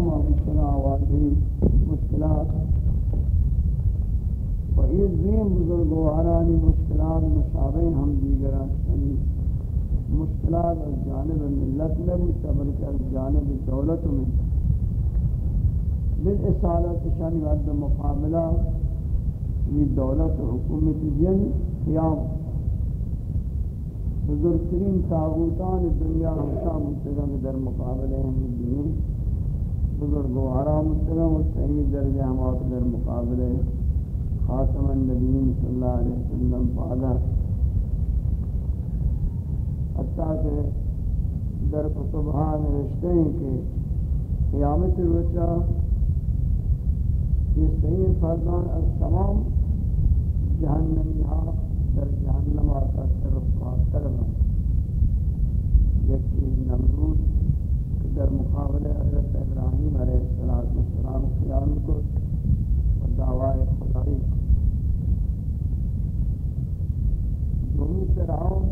تمام مشکلات واضح مشکلات و یہ دین بزرگوارانی مشکلات مشابہ ہم دیگران یعنی مشکلات از جانب ملت نبوتا بلکہ از جانب دولت میں بالاصالت شانی ود مقابلہ یہ یعنی دولت حکومت جن قیام. بزرگترین تاغوتان دنیا ہمشہ مستقم در مقابلے ہیں دین بزرگوارا مستقم و صحیح درجہ ہمات در مقابلے خاتم النبیین صلی اللہ علیہ وسلم فعلا حتیٰ کہ در کتبہ نوشتے ہیں کہ قیامت روچہ یہ صحیح فردان از تمام جہنمی ہاں در جہنم آتا سر خاطر میں یکی نمرود در مقابل حضرت ابراہیم علیہ السلام قیام کو و دعوی خدای دومی فرعون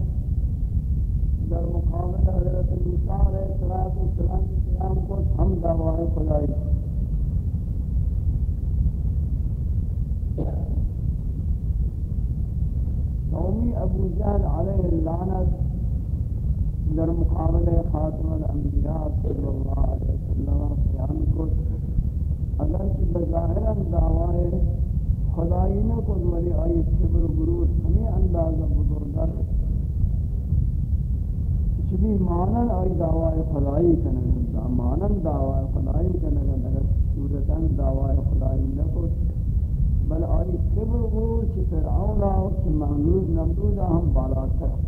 در مقابل حضرت موسیٰ علیہ السلام قیام کو ہم دعوی خدای قومی ابو جہل علیہ اللعنت در مقابل خاتم الانبیاء صلی اللہ علیہ وسلم قیام کو اگر کہ بظاہرا دعوائے خدای نہ کو ولی آئی کبر و غرور ہمیں اندازہ بزرگر چبی مانن آئی دعوائے خدای کنگا مانن دعوائے خدای کنگا اگر صورتاً دعوائے خدای نہ کو بل آئی کبر غور چی فرعون آو چی محمود نمرود ہم بالا کر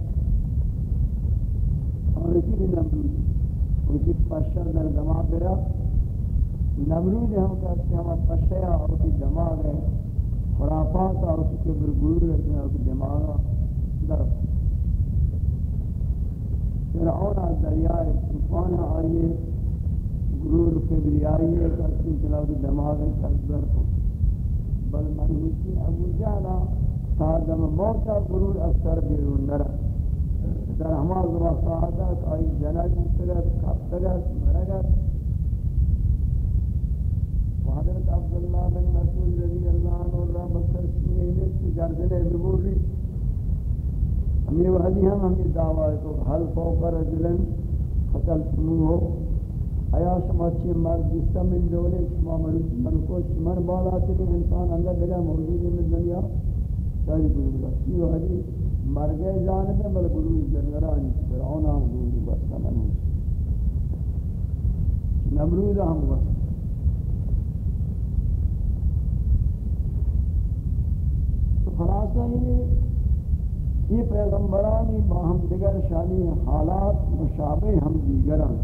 اور بھی نمرود. اسی پشا در دماغ برا. نمرود ہم کہتے ہیں ہم پشا اور کی دماغ ہے خرافات اور کی کبر گرور رہتے اور کی دماغ در. فرعون دریائے طوفان آئیے گرور کبریائی ہے کہ اس کی دماغ ہے بل منوسی ابو جالا تا دم موتا غرور اثر بیرون نرا در ہما زما سعادت آئی جنگ مستگت کفتگت مرگت. حضرت عبداللہ بن مسعود رضی اللہ عنہ را بسر سینے کی گردنے ببوری. ہمیں وحدی ہم، ہمیں دعوی کو حل فوق رجلن، قتل سنو ہو. آیا شما چی مرد جستا من دولے شما مرد من منکو شمر بالا چکے انسان اندر دگا موجود من دنیا. شاہی گروہ رکھتی ہو حدی مرگے جانب ہے بل گروہ جنگرانی فرعون ہم گروہ بستا من نمرود ہم بستا خلاصہ یہ یہ پیغمبرانی باہم دیگر شانی حالات مشابہ ہم دیگران۔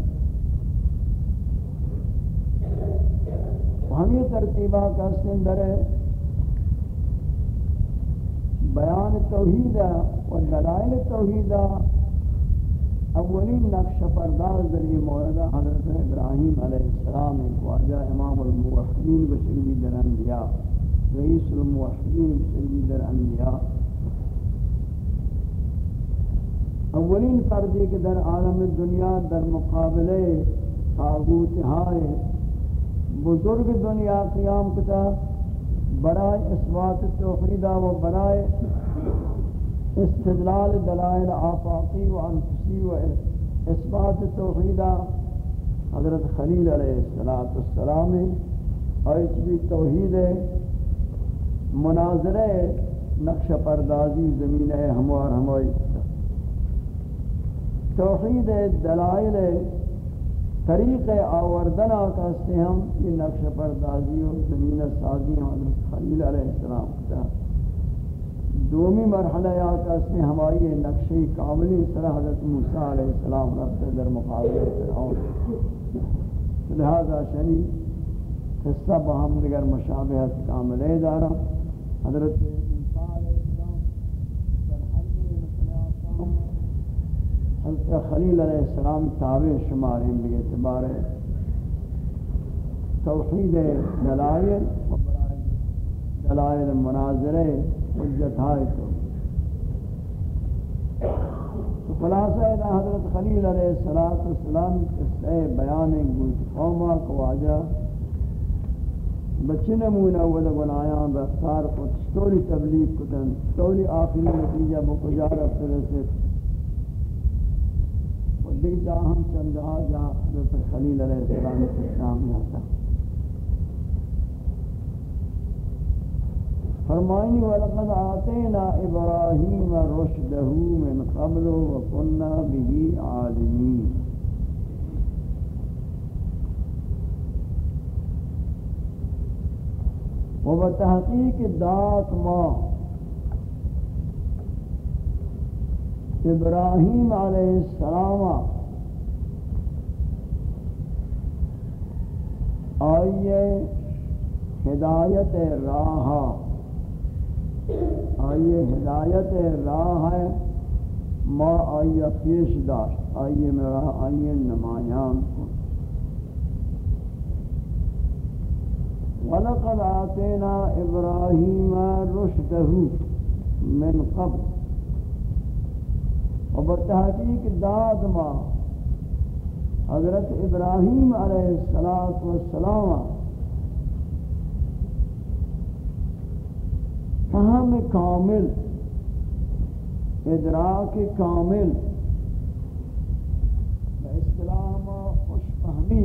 ہمیں ترتیبہ کا سندر ہے۔ بیان توحید و دلائل توحید. اولین نقش پرداز در ذریعہ موردہ حضرت ابراہیم علیہ السلام واجہ امام الموحدین بشریبی در انبیاء. رئیس الموحدین بشریبی در انبیاء. اولین فردی کے در عالم دنیا در مقابلے تاغوت ہائے بزرگ دنیا قیام کتا برائے اثبات توحیدہ و برائے استدلال دلائل آفاقی و انفسی و اثبات توحیدہ حضرت خلیل علیہ السلام ایچ بھی توحید مناظر نقش پردازی زمین ہموار ہموئی توحید دلائل طریق آوردن آکاستے ہم یہ نقش پردازی و زمین سازی حضرت خلیل علیہ السلام کا۔ دومی مرحلہ آکاستے ہماری یہ نقشی کاملی سر حضرت موسیٰ علیہ السلام رفت در مقابل فرعون لہذا شنی حصہ بہم دیگر مشابہت کامل دارا۔ حضرت موسیٰ علیہ السلام در حرب مسئلہ حضرت خلیل علیہ السلام تابع شمار ہیں بگے اعتبار توحید دلائل و دلائل مناظرے حجت ہائے تو خلاصہ ہے حضرت خلیل علیہ السلام قصہ بیان گوش قومہ کو آجا۔ بچے نمونہ اولا گنایان بختار کو ستوری تبلیغ کتن ستوری آخری نتیجہ بکجا رفتر سے۔ و دیکھ جا، ہم چندہا جا حضرت خلیل علیہ السلام کے اسلام یاتا فرمائنی، وَلَقَدْ آتَيْنَا إِبْرَاهِيمَ رُشْدَهُ مِنْ قَبْلُ وَكُنَّا بِهِ عَالِمِينَ۔ و بتحقیق دات ما ابراہیم علیہ السلام آئیے ہدایت راہ۔ آئیے ہدایت راہ ہے۔ ما آئیے پیش داشت آئیے میرا، آئیے نمایان کو ولقد آتينا إبراهيم رشده من قبل۔ وبالتحقيق داد ما۔ حضرت ابراہیم علیہ السلام فہم کامل، ادراک کامل اسلام خوش فہمی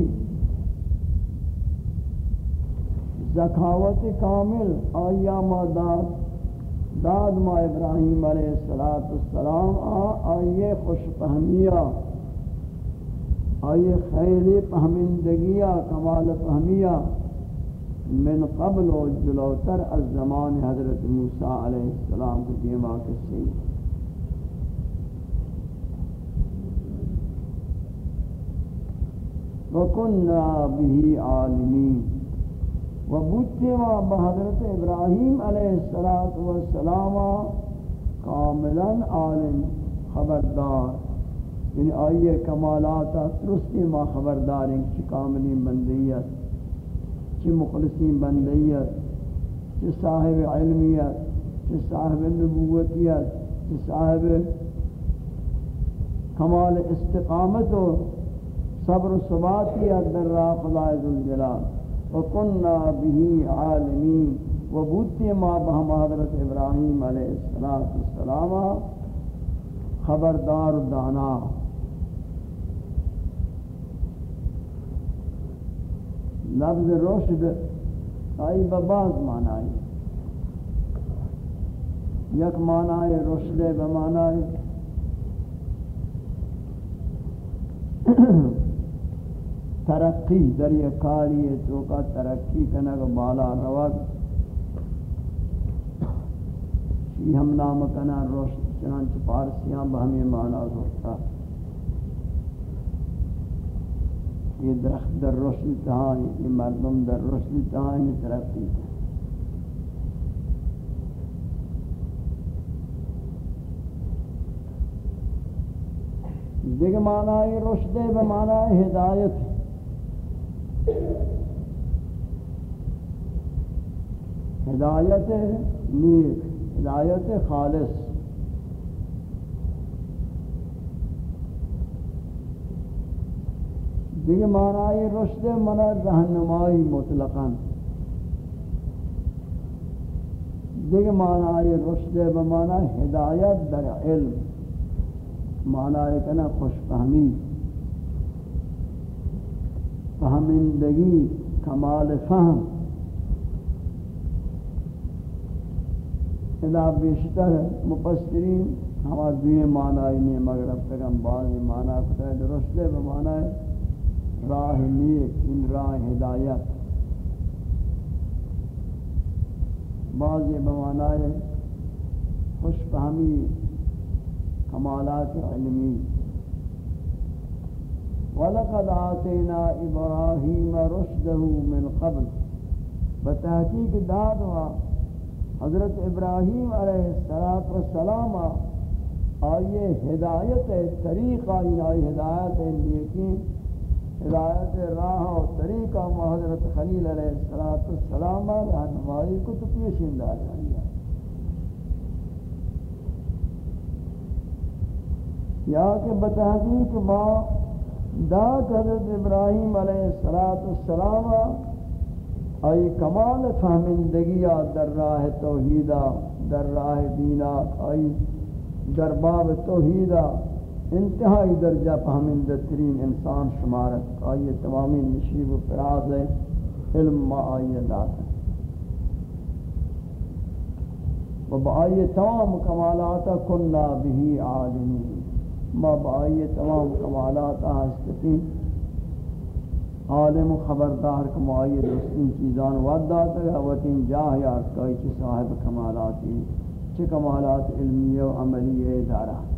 زکاوت کامل آیا ما داد داد ما ابراہیم علیہ السلام آئیے خوش فہمیہ آئیے خیر فہمندگیہ کمال فہمیہ من قبل و جلوتر از زمان حضرت موسیٰ علیہ السلام کو دیما کسی وَكُنَّا بِهِ عَالِمِينَ۔ و بوتی بحضرت ابراہیم علیہ السلام کاملا عالم، خبردار۔ یعنی آئیے کمالات درستی ما خبردار ہیں، چی کاملی بندیت چی مخلصی بندیت چی صاحب علمیت چی صاحب نبوتیت چی صاحب کمال استقامت و صبر و ثباتیت در راہ خدا ذوالجلال وکننا به عالمین، و بودتی ما بہم حضرت ابراہیم علیہ السلام خبردار دانا. لفظ رشد آئی بباز معنی یک معنی رشد بمعنی ترقی در یہ کاری ہے تو کا ترقی کنگ بالا روگ شی ہم نام کنا روش چنانچہ پارسیاں بہمی مانا ہوتا یہ درخت در روشنی تہائی، یہ مردم در روشنی تہائی ترقی دیکھ معنی رشد بمعنی ہدایت ہے۔ ہدایت نیک، ہدایت خالص۔ دیکھ معنی رشد من رہنمائی مطلقا. دیکھ معنی رشد بمعنی ہدایت در علم. معنی کنا خوش فہمی فہمندگی کمال فہم ادا بیشتر مفسرین ہوا دوئے معنی نہیں مگر اب تک ہم بعضی معنی کتا ہے درست ہے بمعنی راہ نیک ان راہ ہدایت. بعضی بمعنی خوش فہمی کمالات علمی. وَلَقَدْ آتَيْنَا إِبْرَاهِيمَ رُشْدَهُ مِنْ قَبْلِ. بتحقیق داد ہوا حضرت ابراہیم علیہ السلام آئیے ہدایت طریقہ آئی ہدایت نیکی ہدایت راہ و طریقہ حضرت خلیل علیہ السلام رہنمائی کو تو پیشندہ جائیے یا کہ بتحقیق ما داد حضرت ابراہیم علیہ السلام آئی کمال فہمندگی در راہ توحیدہ، در راہ دینہ آئی در باب توحیدہ انتہائی درجہ فہمندہ ترین انسان شمارت آئی تمامی نشیب و فراز ہے علم ما آئی داتا و با آئی تمام کمالاتا کننا بھی عالمین۔ ما با آئی تمام کمالاتا ہستتی عالم و خبردار کو معید دوستین چیزان ود داتا ہے۔ وطین جاہ یار کوئی چی صاحب کمالاتی، چی کمالات علمی و عملی دارا۔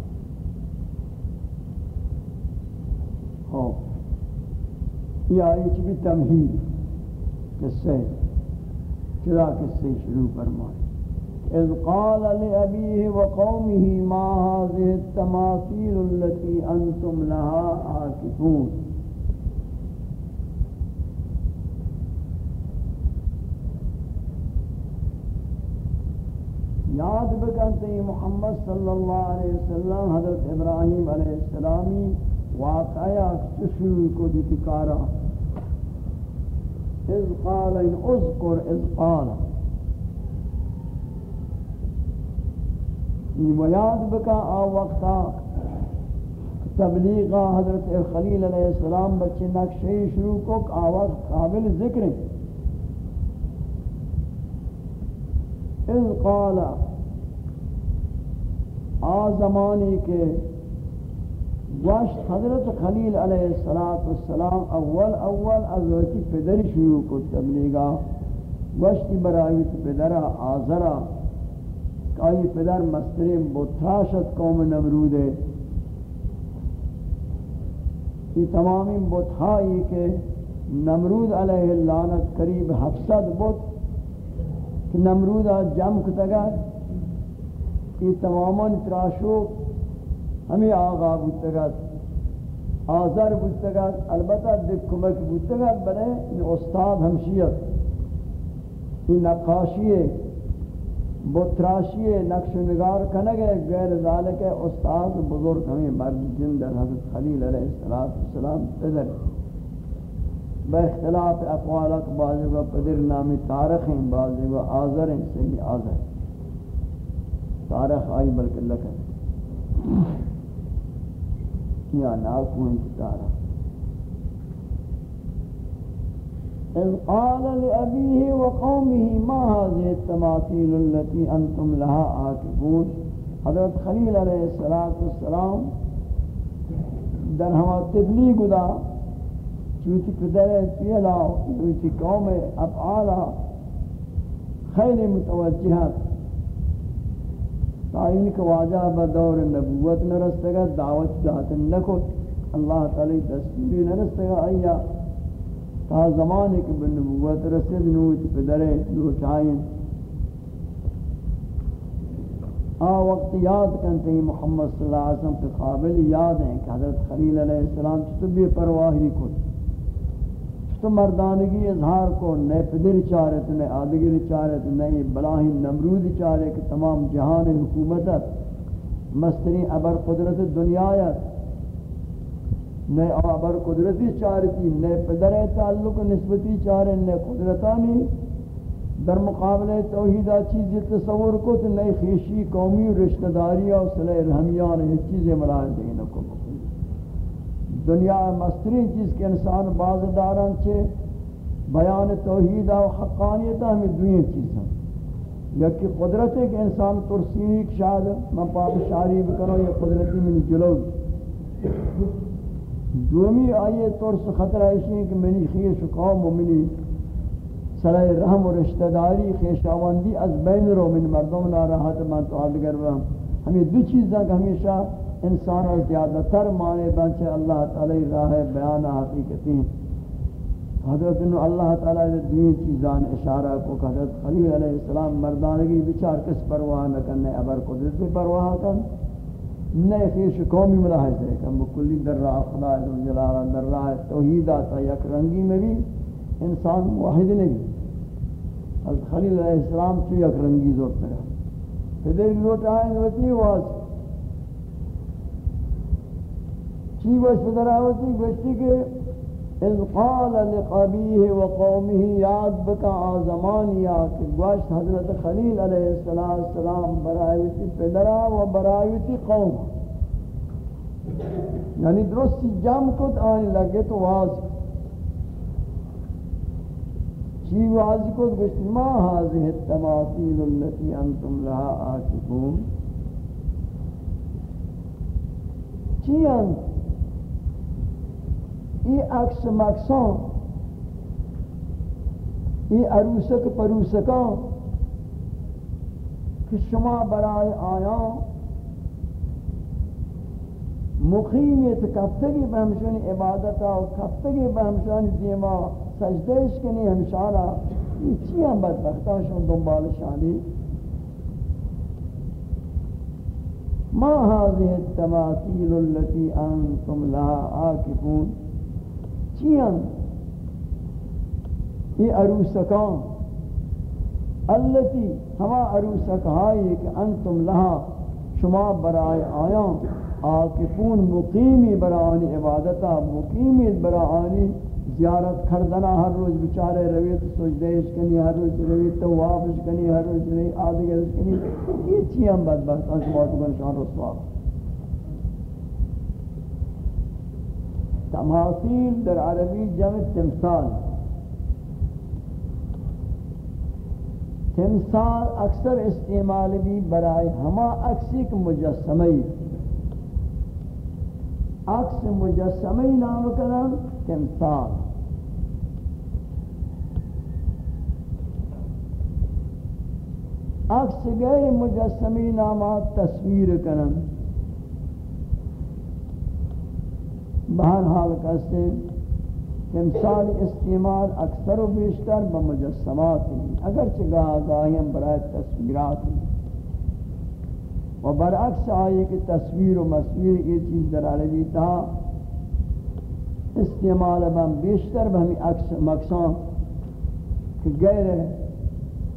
خوب یہ آئی چی بھی تمہید قصے چرا قصے شروع فرمائے اذ قال لأبيه وقومه ما هذه التماثيل التي أنتم لها عاكفون یاد بکنتے محمد صلی اللہ علیہ وسلم حضرت ابراہیم علیہ السلامی واقعہ سشوی کو دتکارا اذ قال ان اذکر اذ قال. یہ یاد بکا آ وقتا تبلیغ حضرت خلیل علیہ السلام بچے نقشے شروع کو آواز قابل ذکر اذ قال آ زمانی کے وشت حضرت خلیل علیہ السلام اول اول از وقتی پدر شروع کو تبلیغا وشتی برایت پدر آزرا کئی پدر مستر بتراشت قوم نمرود ہے یہ تمامی بتہائی کے نمرود علیہ اللعنت قریب حفصد بت کہ نمرود جم کتگا یہ تماما تراشو ہمیں آغا بودتگت آزر بودتگت البتہ دک کمک بودتگت بلے یہ استاد ہمشیت، یہ نقاشی ہے بتراشی نقش و نگار کنگے، غیر ذالک استاد بزرگ ہمیں مرد جندر حضرت خلیل علیہ السلام پدر۔ بے اختلاف اقوالک بعضی و پدر نامی تارخ ہیں، بعضی و آزر ہیں، صحیح آزر تارخ آئی بلکہ لکھا یا ناکو انت تارخ اذ قال لأبيه وقومه ما هذه التماثيل التي أنتم لها عاكفون حضرت خلیل علیہ السلام در ہما تبلیغ دا چوتی پدر پیلا چوتی قوم افعالا خیلی متوجہت تائین کا واجہ بدور نبوت نرستگا دعوت ذات نکت اللہ تعالی دستوری نرستگا آیا تا زمانے کے بنبوت رسد نوت پدرے نوچائیں آ وقت یاد کرتے ہیں محمد صلی اللہ علیہ وسلم کے قابل یاد ہیں کہ حضرت خلیل علیہ السلام چھتو بھی پرواہی کن تو مردانگی اظہار کو نئے پدر چارت نئے آدگر چارت نئے بلاہی نمرود چارے کہ تمام جہان حکومتت مستری ابر قدرت دنیایت نئے ابر قدرتی چارتی نئے پدر تعلق نسبتی چارے، نئے قدرتانی۔ در مقابلہ توحیدہ چیز تصور کو تو نئے خیشی قومی رشتہ داری اور صلح رحمیان، یہ چیزیں ملائے دیں دنیا مستری چیز کے انسان باز داران چھے، بیان توحید و حقانیت ہمیں دوئیں چیز ہیں۔ یکی قدرت ہے کہ انسان ترسینی کی شاید میں پاک شاری بکنو یہ قدرتی منی جلو۔ دومی آئیے ترس خطرہ اسی کہ منی خیش و قوم و منی صلاح رحم و رشتہ داری خیشاوندی از بین رو، من مردم ناراحت، من تو آدگر ہمیں دو چیزاں کہ ہمیشہ انسان اور زیادہ تر مانے بنچے اللہ تعالی راہ بیان حقیقتی حضرت نے اللہ تعالی نے دوی چیزان اشارہ کو حضرت خلیل علیہ السلام مردانگی بچار کس پرواہ نہ کرنے ابر قدرت بھی پرواہ کر نئے خیش قومی ملاحظ ہے کہ مکلی در راہ خدا جلالہ، در راہ توحید آتا یک رنگی میں بھی انسان واحد نہیں۔ حضرت خلیل علیہ السلام تو یک رنگی زور پہ پھر ایک لوٹ آئیں وطی واس چی وش پدر آوتی گوشتی کہ اذ قال لقبیه و قومه یاد بکا آزمانیا کہ گوشت حضرت خلیل علیہ السلام برایتی پدرا و برایتی قوم۔ یعنی درستی جم کت آنے لگے تو واضح چی واضح کت؟ گوشت ما هذه التماثیل التي انتم لها آکفون چی انت؟ ای عکس مکسان، ای عروسک پروسکان کہ شما برای آیا مقیمیت کفتگی بہمشانی عبادتا و کفتگی بہمشانی دیما سجدش کنی ہمشانا یہ چی ہم بدبختہ شون دنبال شانی؟ ما هذه التماثيل التي أنتم لها عاكفون چیان یہ عروسکان، اللتی ہما عروسک ہائی کہ انتم لہا شما برائے آیاں آکفون مقیمی برانی عبادتا مقیمی برانی زیارت کردنا ہر روز بچارے رویت سجدیش کنی، ہر روز رویت توافش کنی، ہر روز رویت آدھگرش کنی، یہ چیئے ہم بدبخت شما تو گنشان رسواب تماثیل در عربی جمع تمثال. تمثال اکثر استعمال بھی برائے ہما عکسی کے مجسمی عکس مجسمی نام کرم تمثال. عکس غیر مجسمی نامات تصویر کرم بہرحال کہتے ہیں تمثال استعمال اکثر و بیشتر بمجسمات ہیں، اگرچہ گاہ گاہی ہم برای تصویرات ہیں۔ و برعکس آئے کہ تصویر و مصویر یہ چیز در عربی تھا، استعمال بم بیشتر بہمی عکس مقصان کہ غیر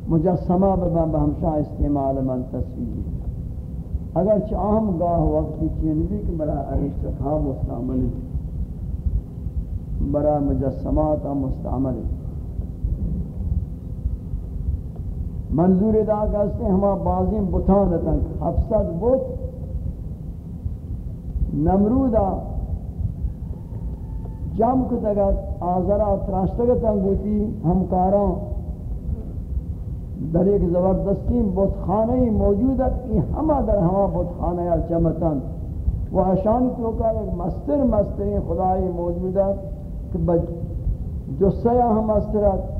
مجسمہ بہم بہمشاہ استعمال من تصویر اگر چاہم گاہ وقتی چین بھی کہ برا ارشتخا مستعمل برا مجسمات مستعمل. منظور ادا کرتے ہیں ہما بازیں بتان تنگ حفصد بت نمرودا جم کو تگت آزرا تراشتگت انگوتی ہمکاران در ایک زبردستی بت بتخانه موجود ہے یہ ہمہ در ہما بتخانه یا چمتن وہ اشانی تو کا ایک مستر مستری خدای موجود ہے کہ جسے ہم مسترات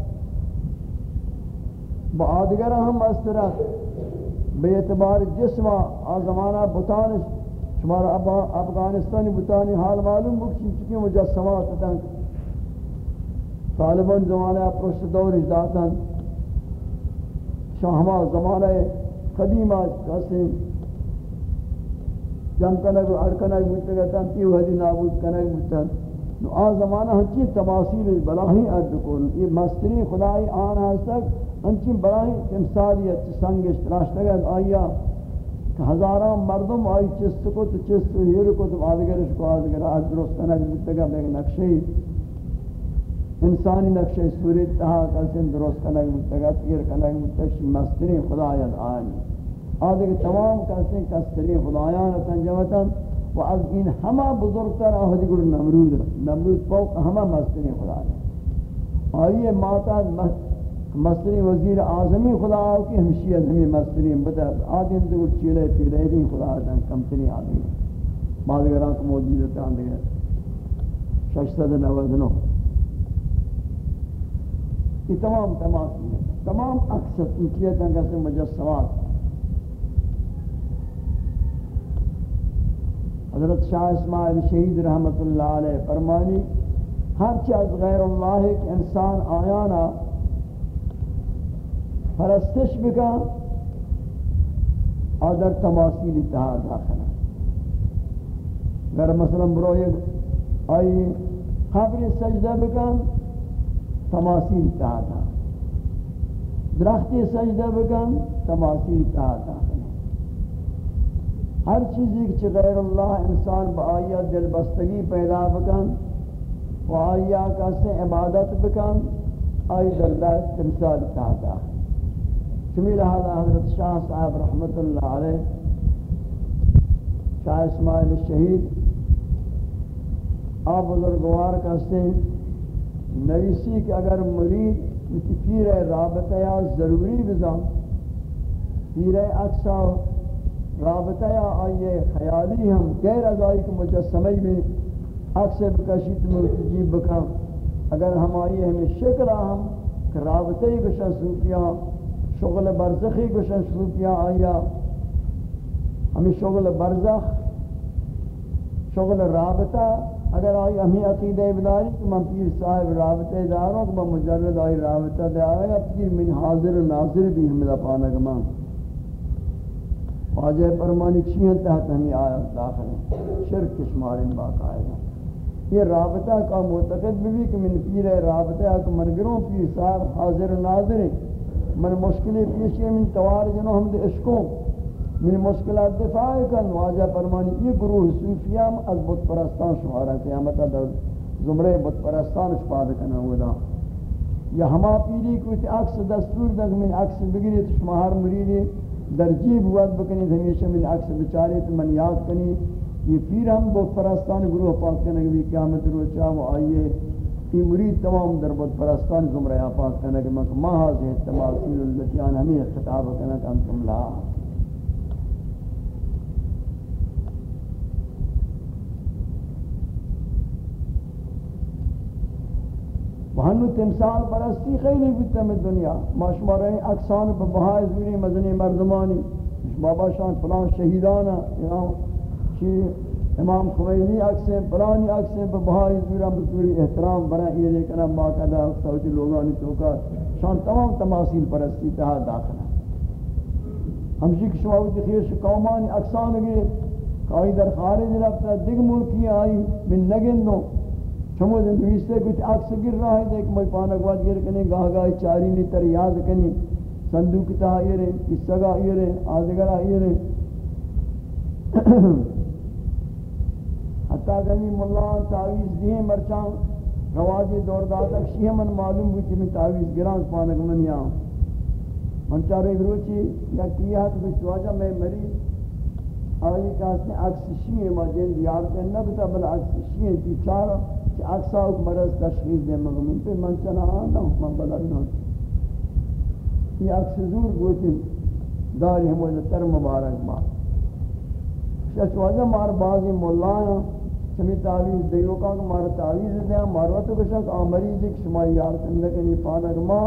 با آدگر ہم مسترات بے اعتبار جسم آزمانہ بتان شمارا افغانستانی بتانی حال معلوم بکشی چکی مجسمات تن طالبان زمانہ پرشت دور اجداتن شاہما زمانہ قدیم آج کسی جم کنگ و ارکنگ متگتا تیو حدی نابود کنگ متن نو آ زمانہ ہنچی تماثیل بلاہی ارد کن، یہ مستری خدای آن ہستک ہنچی بلاہی تمثالیت، سنگش، تراشتگت، آیا کہ ہزاران مردم آئی چست کو تو چست کو ہیر کو تو آدگرش کو آدگر، آج درست کنگ متگا بیگ نقشی انسانی نقش صورت تہا کسن درست کنگ متگا پیر کنگ متش مستری خدایان آنی۔ آدھے کہ تمام کسن کستری خدایان تنجوتن و از این ہما بزرگتر آہدی گر نمرود نمرود فوق ہما مستری خدایان آئیے ماتا مستری وزیر آزمی خدا کی ہمشی ازمی مستری بتا آدھے ہم چیلے پیلے دیں خدا دن کمتری آدھے بازگران کو موجود ہے آدھے ششتد نوزنو یہ تمام تماثیل تمام اکثر انکیت ہیں کہتے مجسمات. حضرت شاہ اسماعیل شہید رحمت اللہ علیہ فرمانی، ہر چیز غیر اللہ ایک انسان آیانا، پرستش بکا آدر تماثیل اتحاد داخل اگر مثلا برو یک آئی قبر سجدہ بکن تماثیل اتحاد درختی سجدہ بکن تماثیل اتحاد داخل ہر چیزی کہ غیر اللہ انسان با آیا دل بستگی پیدا بکن و آیا کسی عبادت بکن، آئی دلدہ تمثال تحتا چمی لہذا حضرت شاہ صاحب رحمت اللہ علیہ، شاہ اسماعیل شہید آپ بزرگوار کہتے ہیں نویسی کہ اگر مرید کسی پیر رابطہ یا ضروری بزن، پیر اکسا رابطہ یا آئیے خیالی ہم غیر ازائی کے مجسمی میں اکثر بکشیت میں تجیب بکا اگر ہم آئیے ہمیں شکل ہم کہ رابطہ ہی گشن صوفیاں شغل برزخی گشن صوفیاں آیا ہمیں شغل برزخ، شغل رابطہ، اگر آئی ہمیں عقیدہ بداری کہ من پیر صاحب رابطہ داروں کہ من مجرد آئی رابطہ دے آیا پیر من حاضر و ناظر بھی ہمیں دا پانا گمان واجہ فرمانی کشیاں تحت ہمیں آیت داخل ہیں۔ شرک کشمارین باقاعدہ یہ رابطہ کا معتقد بھی کہ من پیر ہے رابطہ کہ من گروں پیر صاحب حاضر و ناظر ہیں۔ من مشکلی پیشی من توار جنو ہم دے عشقوں۔ من مشکلات دفاع کن۔ واجہ فرمانی یہ گروہ صوفیام از بت پرستان شمارا قیامتا در زمرے بت پرستان شپاد کنا ہودا یا ہما پیری کو عکس دستور دک من عکس بگری تو شما مریدی در جیب وقت بکنی، ہمیشہ من عکس بچارے تو من یاد کنی، یہ پیر ہم بہت پرستان گروہ پاک کرنے کے قیامت روچا وہ آئیے۔ یہ مرید تمام در بہت پرستان زمرہ پاک کرنے کے ماں حاضر تماثیل اللتیان ہمیں خطاب کرنے کا انتم لا۔ وہنو تمثال پرستی خیلی بیتا میں دنیا. ما شما رہی اکسان پہ بہائی زوری مزنی مردمانی. بابا شان فلان شہیدانا چی امام خمینی اکسیں پلانی اکسیں پہ بہائی زوری بطوری احترام برا یہ لیکن اب باقاعدہ سوچی لوگانی چوکا شان تمام تماثیل پرستی تہا داخلہ ہمشی کہ شما ہوتی خیش قومانی اکسان گئے کہ در خارج رفتا دیگ ملکی آئی، من نگندوں چمو دن دویستے کچھ عکس گر رہا ہے، دیکھ مجھ پانک واد گر کنے، گاہ گاہ چاری نی تر یاد کنی صندوق تا آئیرے قصہ گا آئیے آئیرے آدھگر آئیرے حتیٰ کہ ملان تعویز دیئے مرچان۔ رواجی دور داتا شیح من معلوم ہوئی چی میں تعویز گران پانک من یہاں من چارو ایک روچی، یا کیا ہے تو بشتواجہ میں مریض آئی کہتے ہیں عکس شیئے ما جن دیارتے ہیں نبتا بل عکس شیئے تی چارا۔ کہ اکسا ایک مرض تشخیص دے مغمین پہ من چنا آنا ہوں، من بلد نہ یہ اکس زور گوچن داری ہم تر مبارک بات۔ شچواجہ مار بازی مولانا، چمی تعویز دیو کا کہ مارا تعویز دیا مارا تو کشک آمریز ایک شما یار سندکنی پانک ما،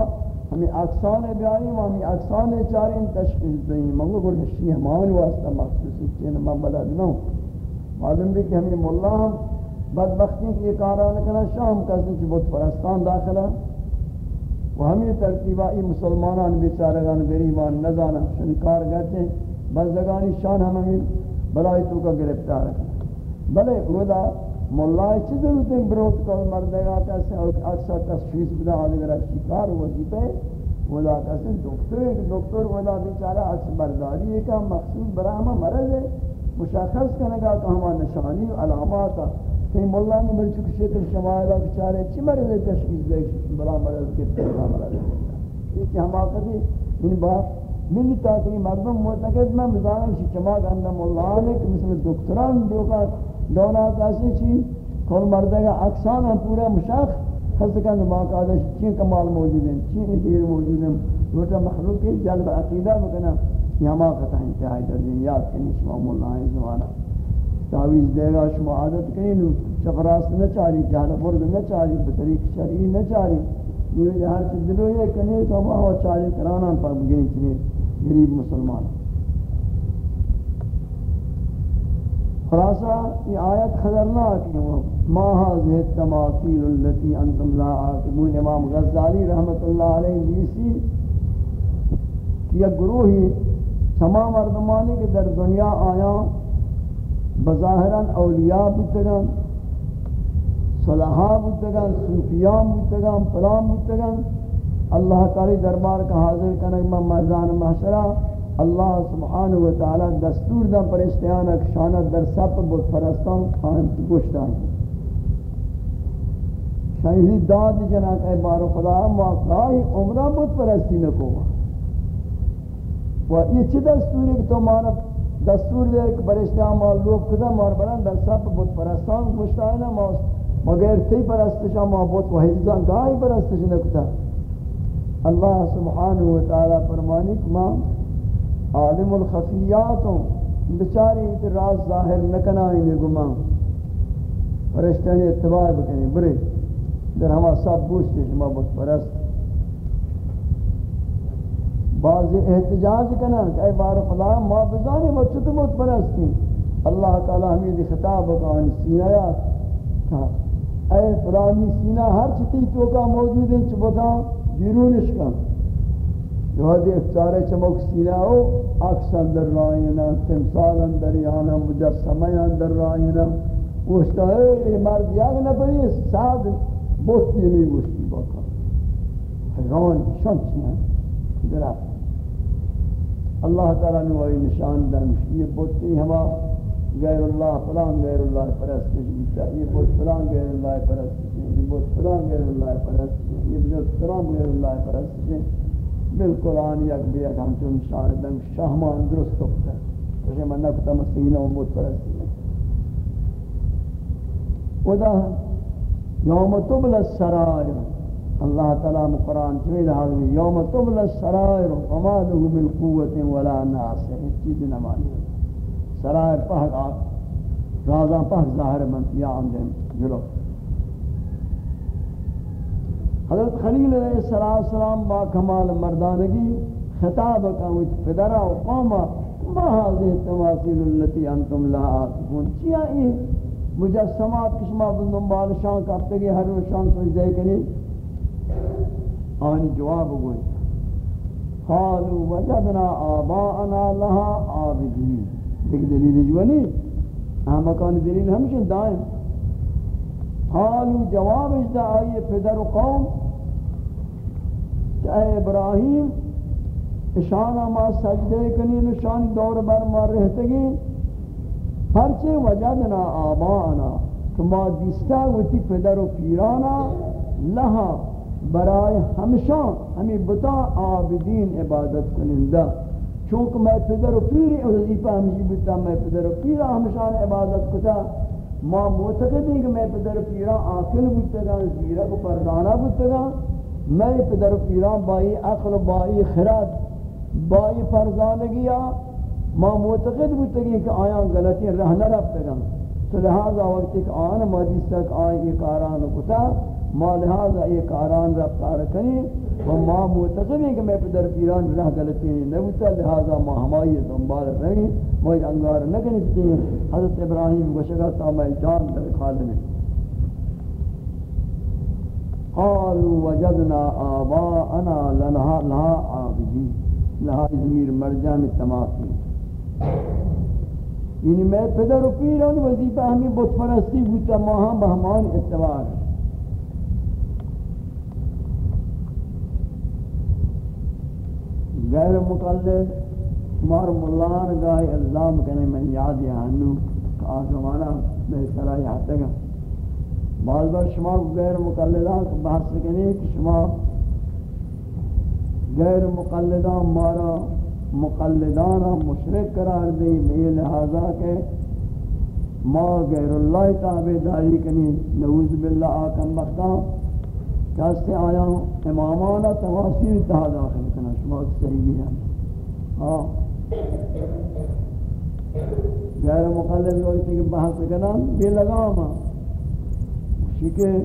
ہمیں اکسان بیاری، ہمیں اکسان چاری تشخیص دیں۔ منگو گر ہشی ہمان واسطہ مخصوصی، چین من بلد نہ معلوم بھی کہ ہمیں مولا ہم بدبختی کی کاران کنا شام کسی چی بود پرستان داخلا و ہمیں ترتیبہ ای مسلمانان بیچارگان گریبان نزانا شنکار گرتے ہیں۔ بزدگانی شان ہم ہمیں بلائی تو کا گرفتار کنا بلے اولا مولای چی ضرورت ہے؟ بروت کل مردگا کسی اکثر تشخیص بدا آدھگر شکار وزیبے اولا کسی دکتر ہے دکتر اولا بیچارہ اکس برداری ہے کہ مخصوص برا ہمیں مرض ہے۔ مشخص کنگا کہ ہمیں نشانی، علامات کہ مولا نے مجھ کو شکل شمائلہ بچارے چی مرض تشخیص دے بلا مرض کے بلا مرض یہ کہ ہم آقا دی ان بات من تاکہ مردم معتقد میں مزارم شی چما گندہ مولا نے کہ مثل دکتران دوکا دونا کاسی چی کل مردہ کا اکسان ہم پورا مشاخ خزکن باقاعدہ چی کمال موجود ہیں چی دیر موجود ہیں روٹا مخلوق کے جلب عقیدہ بکنا یہ ہم آقا تا انتہائی در یاد کنی شما مولا ہے زمانہ تعویز دے گا، شما عادت کنی نو چپراست نہ چاری جہاں برد نہ چاری بطریق شرعی نہ چاری یہ ہر چیز دلو یہ کنی تو ہم آوہ چاری کرانا پر بگنی چنی غریب مسلمان۔ خلاصہ، یہ آیت خطرناک ہے۔ ما هذه التماثيل التي انتم لا عاقبون۔ امام غزالی رحمت اللہ علیہ نیسی یہ گروہی تمام مردمانی کے در دنیا آیا۔ بظاہراً اولیاء بودتگان صلحاء بودتگان صوفیان بودتگان پلان بودتگان، اللہ تعالی دربار کا حاضر کرنے میں مردان محشرہ، اللہ سبحانہ و تعالی دستور دا پر اشتیانک شانت در سب بود پرستان خان گوشتان شایدی داد جنات اے بارو خدا موقعی عمرہ بود پرستی نکو و یہ چی دستور ہے کہ تو مانا دستور دے کہ برشتیان مال لوگ کدا مار بران در سب بود پرستان گوشتان نا مگر تی پرستشا ما بود و حجزان گاہی پرستش نکتا اللہ سبحانہ و تعالی فرمانی کہ ماں عالم الخفیات ہوں بچاری راز ظاہر نکنا انہیں گمان فرشتہ نے اتباع بکنی برے در ہما سب بوشتے شما بت پرست. بعض احتجاج کنا کہ اے بار خدا، ما بزانی ما چھت بت پرستی اللہ تعالی ہمیں خطاب بکان سینہ یا اے فرانی سینہ ہر چیز تو کا موجود ہے چبتا بیرونش کا. جو ہے افطار چمک سینہ ہو، عکس اندر رائینا تمثال اندر یانا مجسمہ اندر رائینا گوشتا ہے یہ مرد یاد نہ پڑی ساد بوتی نہیں گوشتی باقا حیران شمس میں درست اللہ تعالیٰ نے وہی نشان دنش یہ بوتی ہما غیر اللہ فلان غیر اللہ پرستش بیتا یہ بوت فلان غیر اللہ پرستش یہ بوت فلان غیر اللہ پرستش یہ بوت فلان غیر اللہ پرستش بالکل آن یک بھی ایک ہم چون شاہدن شاہمان درست ہوتا ہے۔ کسی من نکتا مسیحنا و موت پرستی ہے ودا یوم تبل السرائر۔ اللہ تعالیٰ قرآن چوئی لحاظ میں یوم تبل السرائر وما له من قوت ولا ناصر اس چیز نمانی سرائر پہک آت رازان پہک ظاہر منتیا آمدن جلو۔ حضرت خلیل علیہ السلام با کمال مردانگی، خطاب کامت پدرہ و قومہ ما هذه التماثيل التي انتم لا عاقبون چیا یہ مجسمات کشما بندن بادشاہ کرتے گئے ہر روشان سجدے کریں۔ آنی جواب ہوئے قالوا وجدنا آباءنا لها عابدين دیکھ دلیل جوانی ہم مکان دلیل ہمشن دائم. قالوا جواب اجدا آئیے پدر و قوم، کہ اے ابراہیم اشانا ما سجدے کنی، نشان دور بر ما رہتے گی ہرچے وجدنا آبانا کہ ما دیستا وتی پدر و پیرانا لہا برائے ہمشان ہمیں بتا عابدین عبادت کنندہ چونکہ میں پدر و پیری وظیفہ ہمشی بتا میں پدر و پیرا ہمشان عبادت کتا۔ ما معتقد ہیں کہ میں پدر و پیرا آکل بتا گا، زیرہ کو پردانا بتا گا۔ میں پدر و پیران بائی عقل بائی خرد، بائی پرزانگیا ما معتقد بودتگی کہ آیاں غلطی رہ نہ رفتگا تو لہذا وقت ایک آن مدیس تک آئی ایک آران کتا۔ ما لہذا ایک آران رفتار کنی و ما معتقد ہیں کہ میں پدر پیران رہ غلطی نہیں نبوتا لہذا ما ہمائی دنبال رہی ما انگار نکنی حضرت ابراہیم گوشگا تا میں جان در خالمی قالوا وجدنا آباءنا لها لها عابدين لها ضمیر مرجع میں تماثل یعنی میں پدر و پیران وظیفہ ہمیں بت پرستی بوتا ماہاں بہمان اتوار غیر مقلد مار ملان گاہی الزام کنے، من یاد یہانو کہ آزمانہ میں سرائی حتی گا بعض بار شما غیر مقلدان کو بحث کرنے کہ شما غیر مقلدان مارا مقلدان مشرک قرار دیں بے لہذا کہ ما غیر اللہ تابع داری کنی نعوذ باللہ آکم بختان کہاستے آیا امامانا تواصیر تہا داخل کنا۔ شما صحیح ہے ہاں غیر مقلد لوگ کہ بحث کرنا بے لگاما چونکہ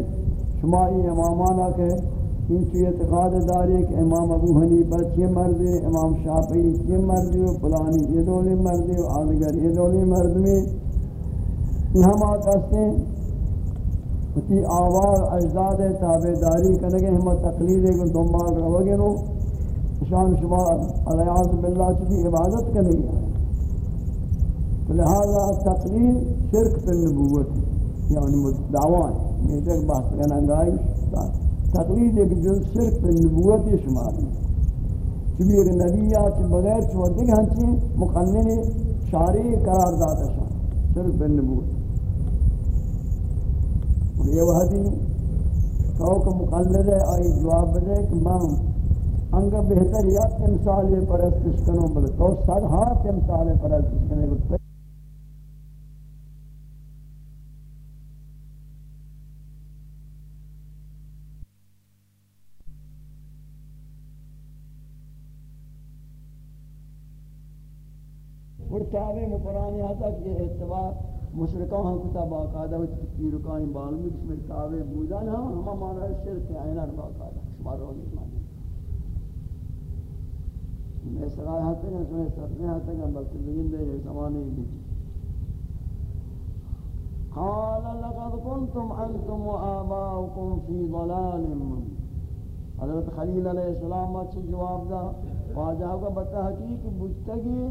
شمائی امامانا کے ان کی اعتقاد داری کہ امام ابو حنیفہ چی مرد ہے امام شافعی چی مرد ہے فلانی یہ دولی مرد ہے آدھگر یہ دولی مرد میں یہ ہم آکاستے ہیں اسی آوار اجداد تابداری کنگے ہم تقلید کو دنبال رہو نو شان شما علیہ باللہ چکی عبادت کرنے گیا لہذا تقلید شرک پر نبوت یعنی دعوان ایک بحث کرنا گائی تقلید ایک جو شرک پر نبوت شمار چبی ایک نبیات بغیر چھوڑ دیکھ ہنچی مقنن شاری قرار داتا شان شرک پر نبوت یہ وحدی کہ مقلد ہے آئی جواب دے کہ ماں انگا بہتر یا تمثال پرستش کنوں بلے تو سر ہاں تمثال پرستش کنے گا اور تابع مقرآن یہاں تک یہ اعتبار مشرکان ہم ہاں کتاب باقاعدہ وچ پیرکان ہاں بالمی اس میں تاوے بودا نہ ہم ہمارا شرک ہے اینا باقاعدہ، شمار ہو نہیں مانے۔ میں سرائے ہاتھے ہیں سنے سرنے ہاتھے ہیں بلکہ دین دے یہ زمانے بھی قال لقد كنتم انتم وآباؤكم في ضلال حضرت خلیل علیہ السلام اچھی جواب دا واجہ کا بتا حقیق بجتگی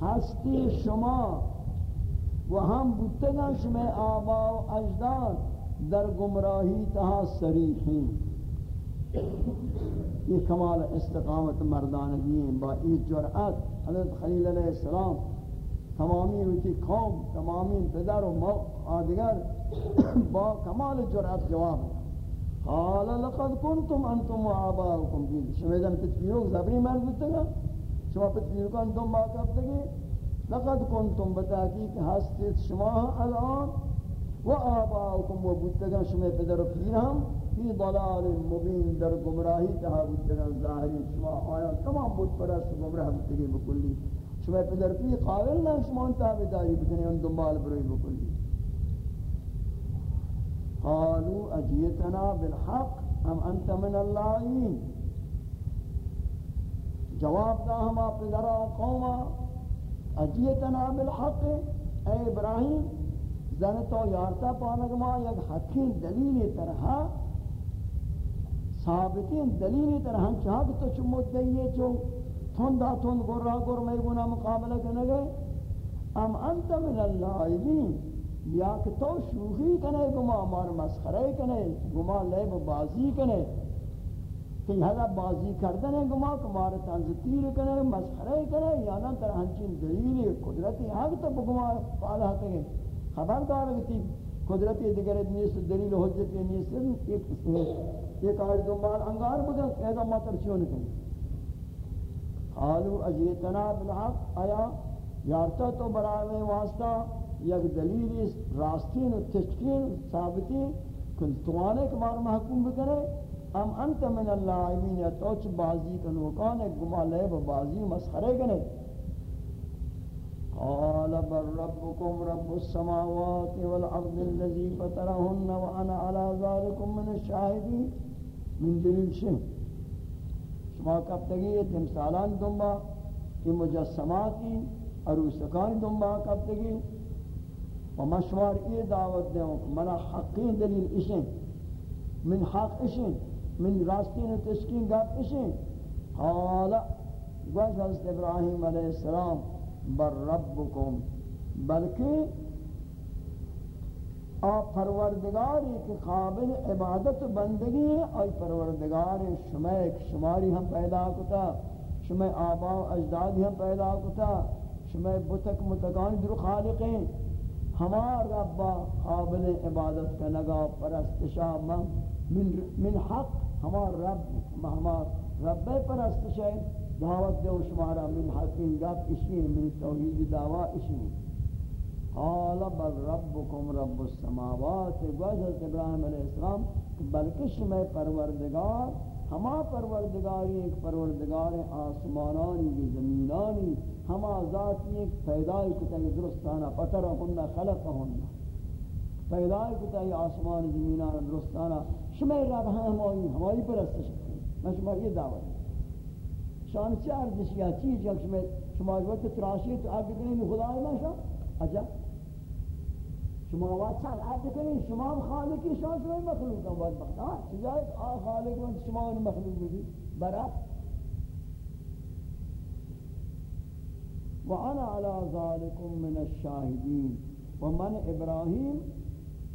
ہستی شما و ہم بودتگا شما آبا و اجداد در گمراہی تہا سریحیں یہ کمال استقامت مردانگی ہیں با ای جرعت حضرت خلیل علیہ السلام تمامی ہوتی قوم تمامی پدر و آدگر با کمال جرعت جواب قال لقد كنتم أنتم وآباؤكم في اذا تتبیروک زبری مرد بودتگا شما پتبیروکان دنبا کفتگی لقد كنتم بتحقیق هستید شما الان و آباؤکم و بودتگان شما پدر و پیر هم فی ضلال مبین در گمراهی تها بودتگان ظاهری. شما آیا تمام بود پرست گمراه بودتگی بکلی. شما پدر پیر قابل نه شما انتها بداری بکنی ان دنبال بروی بکلی. قالوا اجیتنا بالحق ام انت من اللائین. جواب دا ہما پدرہ و قومہ اجیتنا بالحق. اے ابراہیم، زن تو یارتا پانگما یک حقین دلیل طرح ثابتین، دلیلی دلیل طرح چاہت تو چمت دئیے چو تھندا تھند گرہ گر میں گناہ مقابلہ کرنے گئے ام انت من اللائبین یا کہ تو شوخی کنے گما مار مسخرے کنے گما لیب بازی کنے کہ یہ بازی کردن ہے گما کمار تنز تیر کرے مسخرے کرے یا نہ تر ہنچین دلیل قدرتی حق تو گما پالا ہے خبردار ہے کہ قدرتی دیگر نیست، دلیل حجت نیست، ایک ایک آج دنبال انگار بگا ایدا ماتر چون کریں قالوا اجیتنا بالحق، آیا یارتا تو برائے واسطہ یک دلیل راستین و تشکین ثابتی کن توانے کمار محکوم بکرے ام انت من اللاعبین یا توچ بازی کنوکان گما لے بازی مسخرے کنے قال بر ربكم رب السماوات والارض الذي فطرهن وانا على ذلكم من الشاهدين. من دلیل شن شما کب تمثالان دنبا کہ مجسماتی عروسکان دنبا کب تگی و مشوار یہ دعوت دیں منا حقین دلیل اشن. من حق اشن، من راستین تشکین گپ اشیں قال، گوش حضرت ابراہیم علیہ السلام بر ربکم بلکہ آپ پروردگاری کے قابل عبادت بندگی ہے اور پروردگار شما ایک شماری ہم پیدا کتا شما آبا و اجدادی ہم پیدا کتا شما بتک متقان در خالقیں۔ ہمار ربا قابل عبادت کا نگا پرستشا من, من حق ہمار رب ہمار رب پرست ہے دعوت دے شمارا من حقین گپ اشی من توحید دعوا اشی قال بل ربکم رب السماوات حضرت ابراہیم علیہ السلام، بلکہ شما پروردگار، ہما پروردگاری ایک پروردگار آسمانانی کی زمینانی، ہما ذاتی ایک پیدای کتای درستانا پترہن خلقہن پیدای کتای آسمان زمینان درستانا شما رب ہماری ہماری پرستش کریں میں شما یہ دعوت شان چار جسیا چیز یک شما شما وقت تراشی تو اب بکنی میں خدا ہے ماشا اچھا شما واسان عبد کنی؟ شما خالقی، شما شما مخلوق هم باید بخدا چیزایی آ خالق و شما مخلوق بودی. برا. وانا على ذلكم من الشاهدين ومن ابراهيم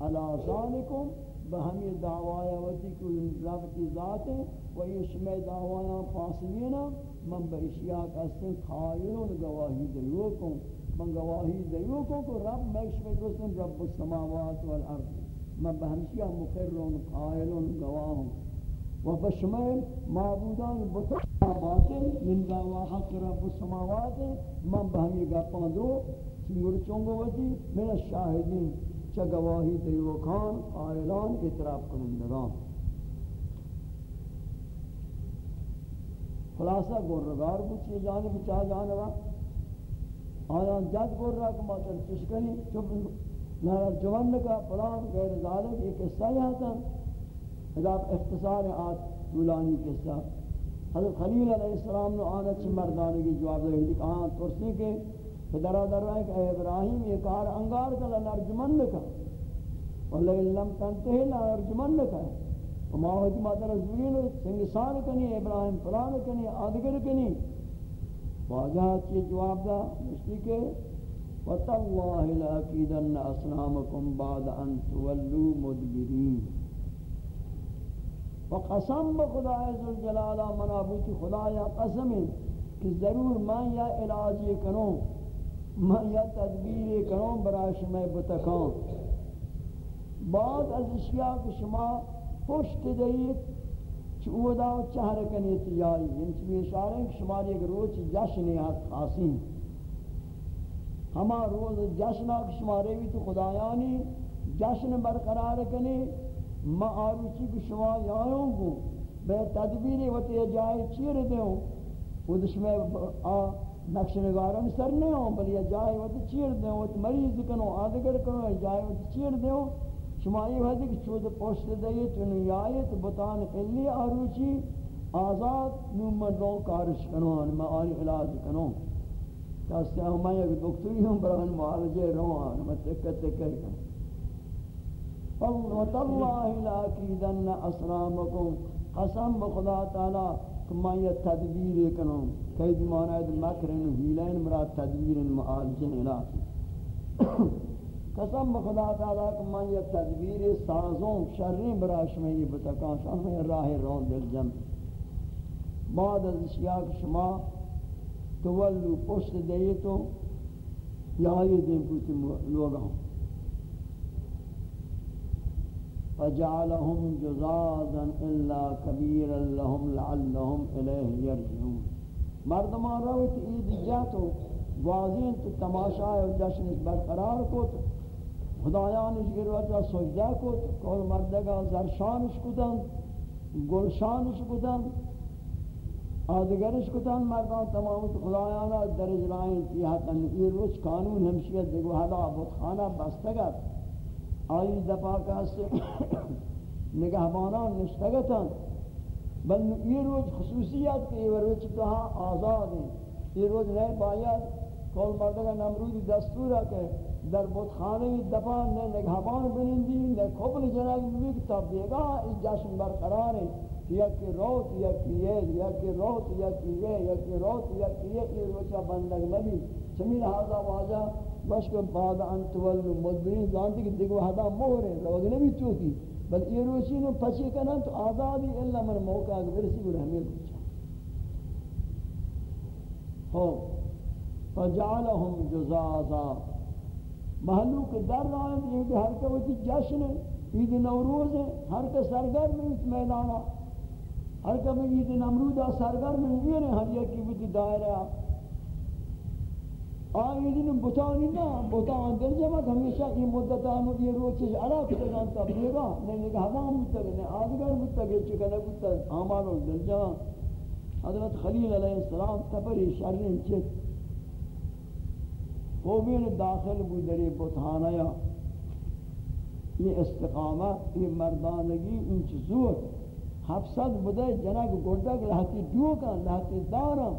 على ذلكم بہمی دعوایا وتی کو رب ذات ہے و یہ شمع دعوایا فاصلینا من بشیا کسن خائرون گواہی دیو کو من گواہی دیو کو کو رب مش میں گوسن رب السماوات والارض. من بہمشیا مقرون قائلون گواہ و بشمع معبودان بطا باطل من دعوا حق رب السماوات، من بہمی گپان دو چنگر چونگو وتی، من الشاہدین چا گواہی دیوکان آئلان اعتراف کنندگان. خلاصہ گرگار بچی جانب چاہ جانبا آیان جد گر رہا کہ ماتر چشکنی چپ نہر جوان کا پلان غیر ذالک یہ قصہ ہی آتا حضاب اختصار آت دولانی قصہ حضرت خلیل علیہ السلام نے آنا چھ مردانے کی جواب دے کہ آن ترسی کے پدرہ در رہا ہے کہ اے ابراہیم یہ کار انگار کا لنرجمن لکا وَلَئِن لَمْ تَنْتَهِ لَنَرْجُمَنَّ لَكَ وما ہوتی مادر رسولین سنگسان کنی، ابراہیم فلان کنی، آدگر کنی. واجہ چی جواب دا، مشتی کے، وَتَاللَّهِ لَأَكِيدَنَّ أَصْنَامَكُمْ بَعْدَ أَن تُوَلُّوا مُدْبِرِينَ. وقسم بخدا عز الجلالہ منابوتی خدا یا قسم، کہ ضرور میں یا علاج کروں، میں یا تدبیر کروں برای شما بتکان بعد از اشیاء کہ شما پشت دید چودا چہر کنی تیاری یعنی چمی اشارہ ہیں کہ شما ایک روز جشن ہے خاصی ہما روز جشن ہے کہ شما روی تو خدایانی جشن برقرار کنی، ما آروچی کہ شما یایوں گو بے تدبیر و تی جائے چیر دیوں وہ دشمے آ نقش نگارم سر نہیں ہوں بلی جائے وہ چیر دیں وہ مریض کنو، آدگر کنو جائے وہ چیر دیں شما یہ ہے کہ چود پوشت دے تو نہیں آئے تو بطان قلی آروچی آزاد نومن رو کارش کنو میں آئی علاج کنو کہاستے ہیں میں ایک دکتری ہوں برہن معالجے رو آن میں تکر تکر کنو وَتَاللَّهِ لَاكِيدَنَّ أَسْرَامَكُمْ قسم بخدا تعالی کہ میں یہ تدبیر کنوں قید معنی مکرن ہیلین مراد تدبیر معالجن علاج قسم بخدا تعالی کہ من یہ تدبیر سازوں شرری براش میں یہ بتکان شان میں راہ رون دل جم بعد از اشیاء شما تولو پشت دئیے تو یا یہ دن پوچھ لوگا ہوں فجعلهم جزازا الا كبيرا لهم لعلهم اليه يرجعون مردمان روت عید جاتو واضح تو تماشا ہے جشن برقرار کو تو خدایانش گروتا سجدہ کو کول مردگا زرشانش کتن گلشانش کتن آدگرش کتن مردان تمام خدایانا در اجرائیں تیہتن یہ روچ قانون ہمشیت دیگو حدا بطخانہ بستگت آئی دفاع کاسے نگہبانان نشتگتن بل یہ روز خصوصیت کہ یہ روز تو آزاد؟ ہیں یہ روز نہیں باید کول مردگا نمرودی دستور ہے در بودخانه دفان نے نگہبان بنندی نے قبل جناب بھی کتاب دے گا اس جشن برقرار ہے یا کہ روت، یا کہ یہ یا کہ روت، یا کہ یہ یا کہ روت، یا کہ یہ یہ روچا بندگ نبی۔ سمیل ہذا واجہ بس کو بعد ان تول مدبرین جانتی کہ دیکھو ہدا مہر ہے لوگ نبی چوکی۔ بل یہ روچی نو پچے کنا تو آزادی الا من موقع برسی گل ہمیں پوچھا ہو۔ فجعلهم جزازا. محلوک در رہا ہے کہ ہر کا وقت جشن ہے، عید نوروز ہے، ہر کا سرگر میں اس میدانا ہر کا میں عید نمرود سرگر میں یہ ہے ہر ایک کی وقت دائرہ آئی دن بتانی نا بتان دل جمعت ہمیشہ یہ مدت آنو یہ روز چیز علا کتا جانتا بیگا، نہیں کہ ہوا مدتا نہیں آدگر مدتا گئے چکا نبتا آمانو دل جمع۔ حضرت خلیل علیہ السلام تپری شرین چیت خوبین داخل بود در یا این استقامت این مردانگی این چیزور هفتصد بوده جنگ گردک لہتی دو کا لہتی دارم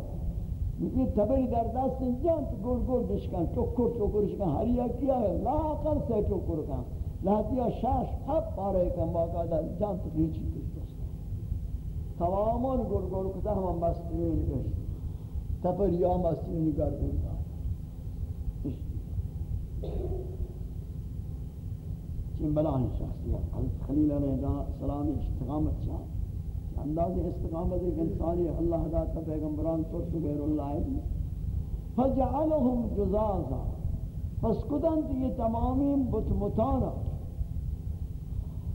یہ تبری در دست جان تو گل گل دشکن چکر چکر شکن هر یکی آه لاغر سه چکر کن۔ لحتی شش هفت پاره کن باقا در جان تو ریچی کش بست تمامان گل گل کتا همان بستینی نگشت۔ تبری هم بستینی نگر بودن چین بلان شخصیت حضرت خلیل علیہ السلام اشتقامت چاہتا انداز استقامت ایک انسانی اللہ داتا پیغمبران تو غیر اللہ ہے فجعلهم جزازا پس کدن یہ تمامی بت متانا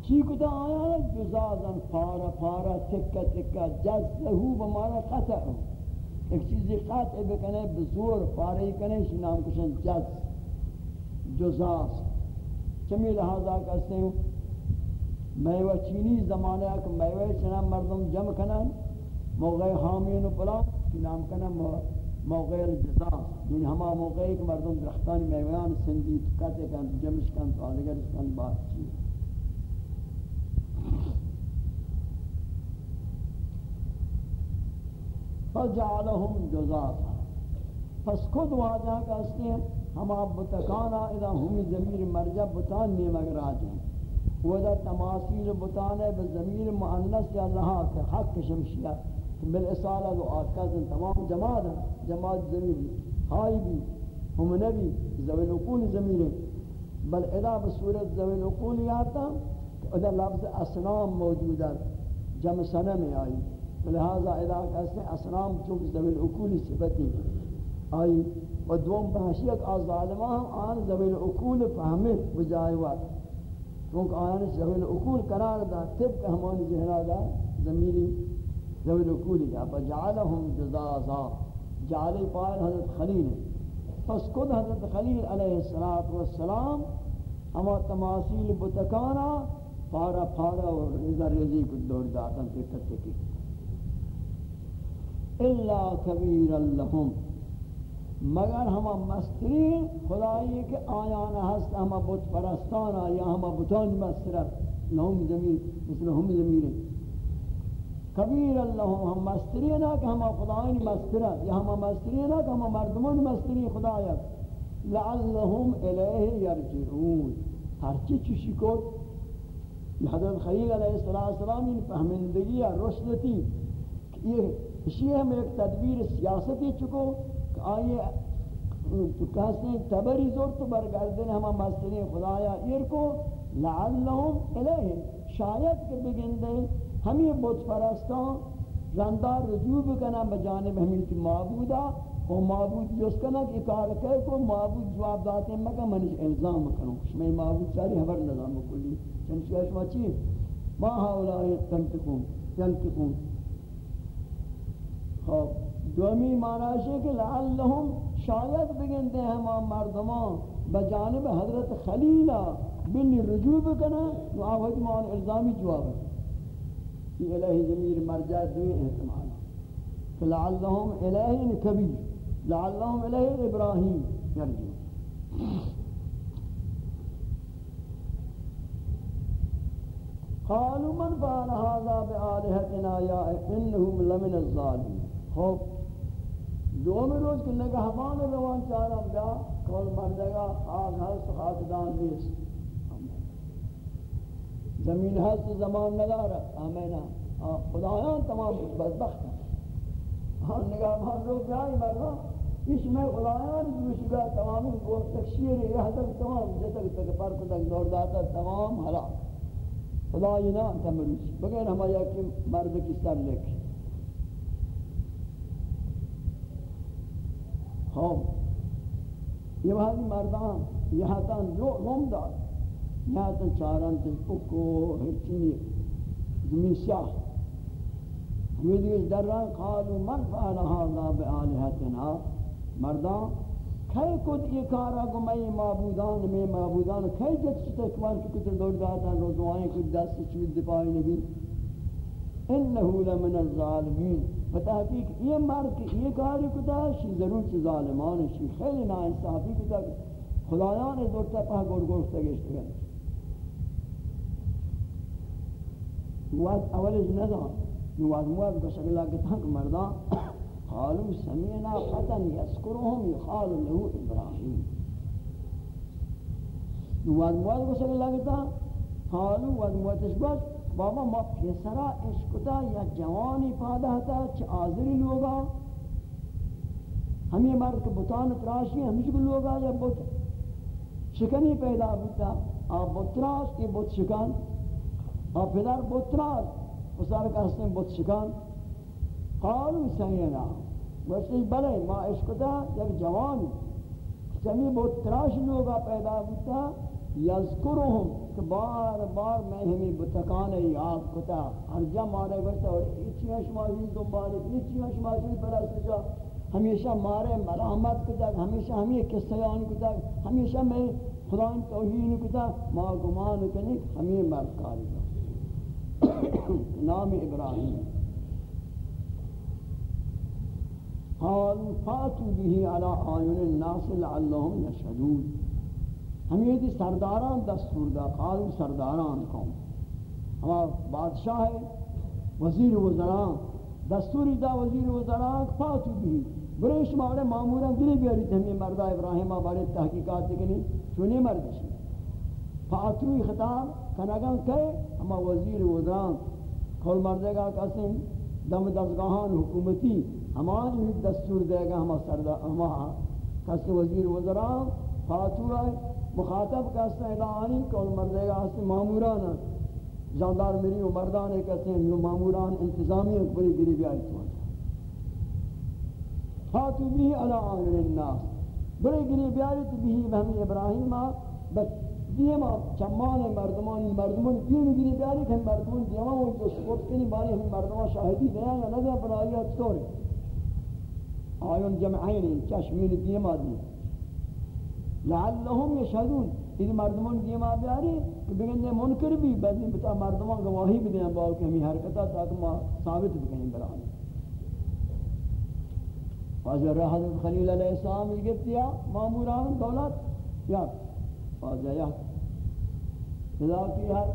چی کتا آیا ہے جزازا پارا پارا تکا تکا جزہو بمارا قطع ایک چیزی قطع بکنے بزور پارا ہی کنے شی نام کشن جز جزاز چمی لحاظہ کہتے ہیں میوہ چینی زمانہ ہے کہ میوہ چنا مردم جمع کنن، موقع حامین و پلا، کی نام کنن موقع الجزا یعنی ہما موقع کہ مردم درختان میوہان سندی کتے کن جمعش کن تو آدھگر اس کن، بات چیز فجعلهم جزاتا پس خود واجہ کا اس نے ہما بتکانا اذا ہمی زمیر مرجع بتان نیمگ راجیں ودا تماثیل بتانے بزمیر مؤنث یا لہا کہ حق شمشیہ بالاصالہ و آکاز تمام جماعت جماعت زمیر ہائی بھی ہم نبی ذوی العقول زمیر بل ادا بصورت ذوی العقول آتا ادا لفظ اسنام موجود ہے، جمع سنہ میں آئی۔ لہذا ادا کہتے ہیں اسنام چونکہ ذوی العقول صفتی آئی و دوم بحشیت آز ظالمان آن ذوی العقول فهمت بجائے وقت چونکہ آیان زویل اقول قرار دا، طبق ہمانی ذہنہ دا زمیری زویل اقولی دا. فجعلهم جزازا. جعلی پائل حضرت خلیل. پس خود حضرت خلیل علیہ السلام ہما تماثیل بتکانا، پارا پارا اور رضا رضی کو دور داتا تکت تکی اللہ کبیر اللہم مگر ہما مسترین خدایی کہ آیان ہست ہما بت پرستانا یا ہما بتان مسترت لهم زمیر مثل هم زمیر کبیر اللہ ہم مسترین کہ ہما خدایان مسترت یا ہما مسترین کہ ہما مردمان مسترین خدایت لعلهم الیہ یرجعون. ہرچی چوشی کو حضرت خلیل علیہ السلام ان فهمندگی رشدتی یہ اسی ہم ایک تدبیر سیاستی چکو آئیے تو کہتے ہیں تبری زور تو برگردن ہما مستری خدایا ایر کو لعلہم الیہ شاید کہ بگندے ہمیں بوت پرستان رندار رجوع بکنا بجانب ہمیں تی معبودا. و معبود جس کنا کہ کار کہے کو معبود جواب داتے ہیں مکہ منش الزام کروں میں معبود چاری حبر نظام کلی چنچہ اشما چیئے ما ہاولائی تنتقون تنتقون خواب دومی معنی ہے کہ لعلہم شاید بگنتے ہیں ہم مردمان بجانب حضرت خلیلہ بلی رجوع بکنا نو آوہد مان الزامی جواب ہے. یہ الہی ضمیر مرجع دوئی احتمال کہ لعلہم الہی کبیر، لعلہم الہی ابراہیم یرجو. قالوا من فعل هذا بآلهتنا يا إنهم لمن الظالمين خوب دوم روز کہ نگہبان روان چارم بیا کول مردگا آگ ہست خاکدان نیست. زمین ہست زمان ندارت آمینا خدایان تمام بدبخت ہیں ہاں نگہبان روز بیائی مرنا اس میں خدایان جوشگا تمامی گوشت تکشیر یہ حضر تمام. جتک تک پر کتک دور داتا تمام حلاک خدای نام تمروش بغیر ہمارا کہ مرد کی سر لکھ ہم یہ وہاں مردان یہاں تن روم دار. یہاں تن چاران تن پکو ہرچنی زمین سیاہ. ہمیں دیئے در رہا قالوا من فعل هذا بآلہتنا مردان کھائی کد یہ کارا کو میں معبودان میں معبودان کھائی جت چھتا اکوان کی کتر دور داتا، روزوائیں کچھ دست چوید دفاعی نبی. انہو لمن الظالمین. بتحقیق یہ مرد کہ یہ کاری کتا شی ضرور چی ظالمان شی خیلی نا انصافی کتا خدایان دورتا پہ گوڑ گوشتا گشتا گئے مواد اولش ندان. مواد مواد بشکل اللہ کتا کہ مردان قالوا سمعنا فتى يذكرهم يقال له ابراهيم نواد مواد کو سگل لگتا قالوا ود موتش گوش بابا، ما پسرا عشقتا یا جوانی پادا تا چ آزری لوگا. ہمیں مرد کے بتان تراشی ہمیشہ کو لوگا یا بت شکنی پیدا ہوتا آپ بتراش کی بت شکن آپ پدر بتراش پسر کہتے ہیں بت شکن قالوا سینا وشتی بلے، ما عشقتا یک جوانی. چمی بہت تراش لوگا پیدا ہوتا یذکرهم کہ بار بار میں ہمیں بتکان یاد کتا، ہر جا مارے گرتا، اور ایچیاں شمازی دنبالے ایچیاں شمازی پرستشا ہمیشہ مارے، مرحمت کتا، ہمیشہ ہمیں قصیان کتا، ہمیشہ میں خدا توہین کتا، ما گمان کنک ہمیں مرد کاری نام ابراہیم۔ قالوا فاتوا به على اعين الناس لعلهم يشهدون ہم یہ سرداران دستور دا قالوا سرداران قوم۔ ہم بادشاہ ہے، وزیر وزراء دستور دا وزیر وزراء فاتوا به برش مارے مامورا گلی بیاری تھی مردہ ابراہیم بارے تحقیقات دیکھنی چونے مرد شی۔ فاتوی خطاب کنگان کہے ہما وزیر وزراء، کھول مردے گا کسی دم دستگاہان، حکومتی، ہماری دستور دے گا ہم سردار ہم کس وزیر وزراء فاتو ہے مخاطب کا استعلانی کول مردے گا اس ماموران جاندار میری و مردان کہتے ہیں جو ماموران انتظامی ایک بڑی گری بھی آئی تو فاتو بھی علی آئین الناس۔ بڑی گری بھی آئی تو بھی ہمیں ابراہیم بس دیما چمان مردمان مردمان دین گری بھی آئی کہ مردمان دیما وہ جو سپورٹ کنی باری ہمیں مردمان شاہدی دیا یا نہ دیا پر آئیت طوری آیون جمعین چشمین دیما دی لعلهم یشهدون یعنی این مردمان دیما بیاری کہ بگن منکر بھی بعد بتا مردمان گواہی بھی دیں باو کہ ہمیں حرکتا تاکہ ما ثابت بکنیں برآنے واجہ حضرت خلیل علیہ السلام یہ یا ماموران دولت. یا واجہ یا خدا کی ہے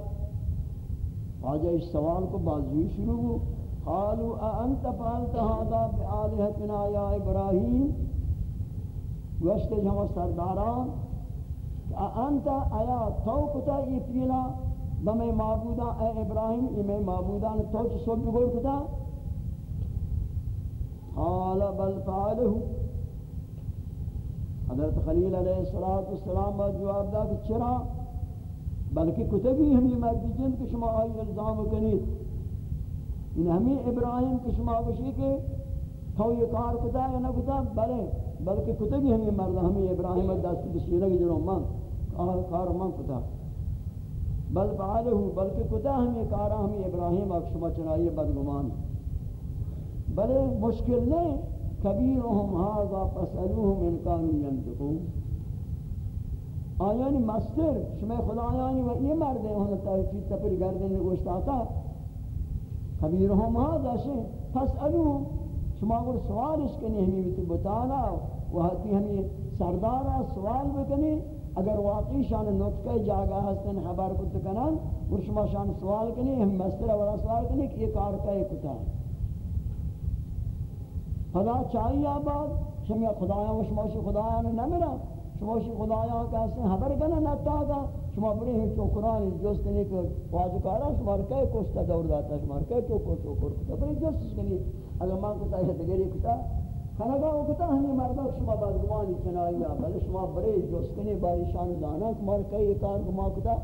واجہ اس سوال کو بازوی شروع ہو قالوا أأنت فعلت هذا بآلهتنا يا إبراهيم؟ وشت جمع سرداران أأنت أيا توقتا إفيلا بمي معبودا، اے ابراہیم امی معبودان تو چھ سو بگور کتا؟ قال بل فعله حضرت خلیل علیہ السلام با جواب دا کہ چرا؟ بلکہ کتبی ہمیں مردی جن کہ شما آئی الزام کنید. ان ہمیں ابراہیم کی شما بشی کے تو یہ کار کتا یا نہ کتا؟ بلے بلکہ کتا بھی ہمیں مرد ہمیں ابراہیم دست بشی لگی جنہوں من، کار من کتا۔ بل فعالہ بلکہ کتا ہمیں کارا، ہمیں ابراہیم اک شما چنائی بدگمان۔ بلے مشکل نہیں کبیرهم هذا فسألوهم ان كانوا ينطقون آیانی مستر، شما خدایانی و یہ مرد ہیں، انہوں تپر گردن گوشت آتا۔ خبیرهم هذا شيء فاسالو شما گر سوالش کنی ہمیں بھی بتانا، وہ ہتی ہمیں سردارا سوال بکنی، اگر واقعی شان نطقہ جاگا ہستن خبر کت کنن گر شما شان سوال کنی، ہم مستر والا سوال کنی کہ یہ کار کا ایک کتا خدا چاہیے آباد شما خدایاں و شما شی خدایاں نہ میرا شما شی خدایاں کا ہستن خبر کنن نتا شما بری ہیں چوکران جوست کنی کہ واجو کارا شما رکے کوشتا دور داتا شما رکے چوکر چوکر کتا بری جوست کنی. اگر ماں کتا ہے دگری کتا خنگا او کتا ہمیں مردہ شما بدگوانی چنائی بل شما بری جوست کنی باری شان دانا شما رکے یہ کار گما کتا.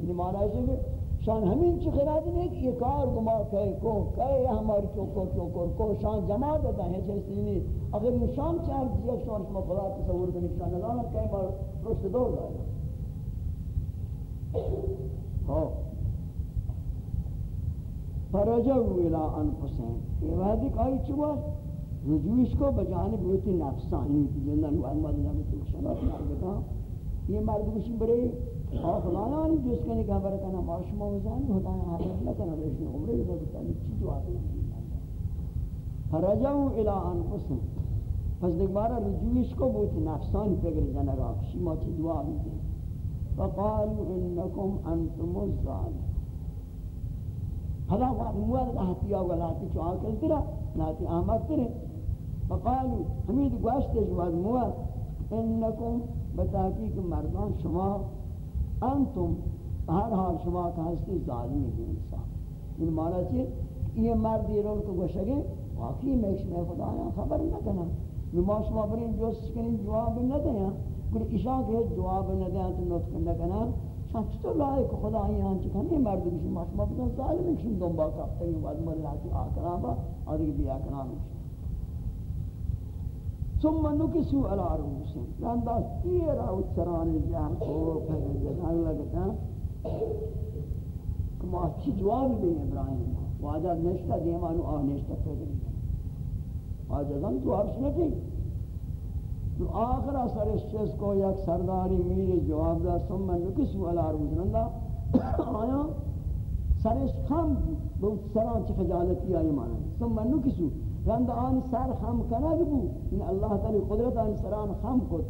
یعنی مانا ہے کہ شان ہمیں چی خیرات نہیں کہ یہ کار گما کہے کو کہے ہماری چوکر چوکر کو، شان جمع دیتا ہے چیز نہیں اگر نشان چاہر دیا شان شما خدا تصور کنی، شان نظانا کہے مار رشد دور دائے ہاں۔ فرجعوا الى انفسهم یہ وحدی کائی چوا رجوعش کو بجانب ہوتی نفسانی کی جنن و احمد نبی تو شرط نہ یہ مرد کشی برے اور فلانان جس کے نے خبر کنا معاشمہ وزانی ہوتا ہے حاضر نہ کنا بیشن عمرے کا بتالی چی جواب فرجعوا الى انفسهم پس دیکھ بارا رجوعش کو بہت نفسانی فکر جنگا کشی ما چی جواب دیں فقالوا إنكم أنتم الظالمون. هذا وقت موارد احتيا ولا تشعر كثيرا ناتي أحمد ترى. فقالوا حمید گوشت جواد موا انکم بتحقیق مردان شما أنتم ہر حال شما کا ہستی ظالمی بھی انسان. ان معنی چیئے یہ مرد یہ رول کو گوشگے واقعی میں شما خدا آیا خبر نہ کنا نما شما برین جو سکنین جواب نہ دیا کل اشان کے جواب نہ دیا تو نوت کرنا کنا شان چطور لائق خدا ہی آیا چکن یہ مرد بھی شما شما بکن ظالمی شما دنبا کافتا ہے بعد مر آکرام با آدھر بھی آکرام شما ثم نکسو علی رؤوسهم لاندا تیرا اتران جہان کو پھر جہان لگتا کہ ما چی جواب دیں، ابراہیم۔ واجہ نشتا دیمانو آ نشتا پیدا واجہ زم جواب سنتی تو آخر اثر اس چیز کو یک سرداری میری جواب دا ثم نکسو علی رؤوسهم لاندا آیا؟ سرش خم بہت سران چی خجالتی آئی مانا۔ ثم نکسو رند آن سر خم کنگ بو۔ ان اللہ تعالی قدرت آن سران خم کت۔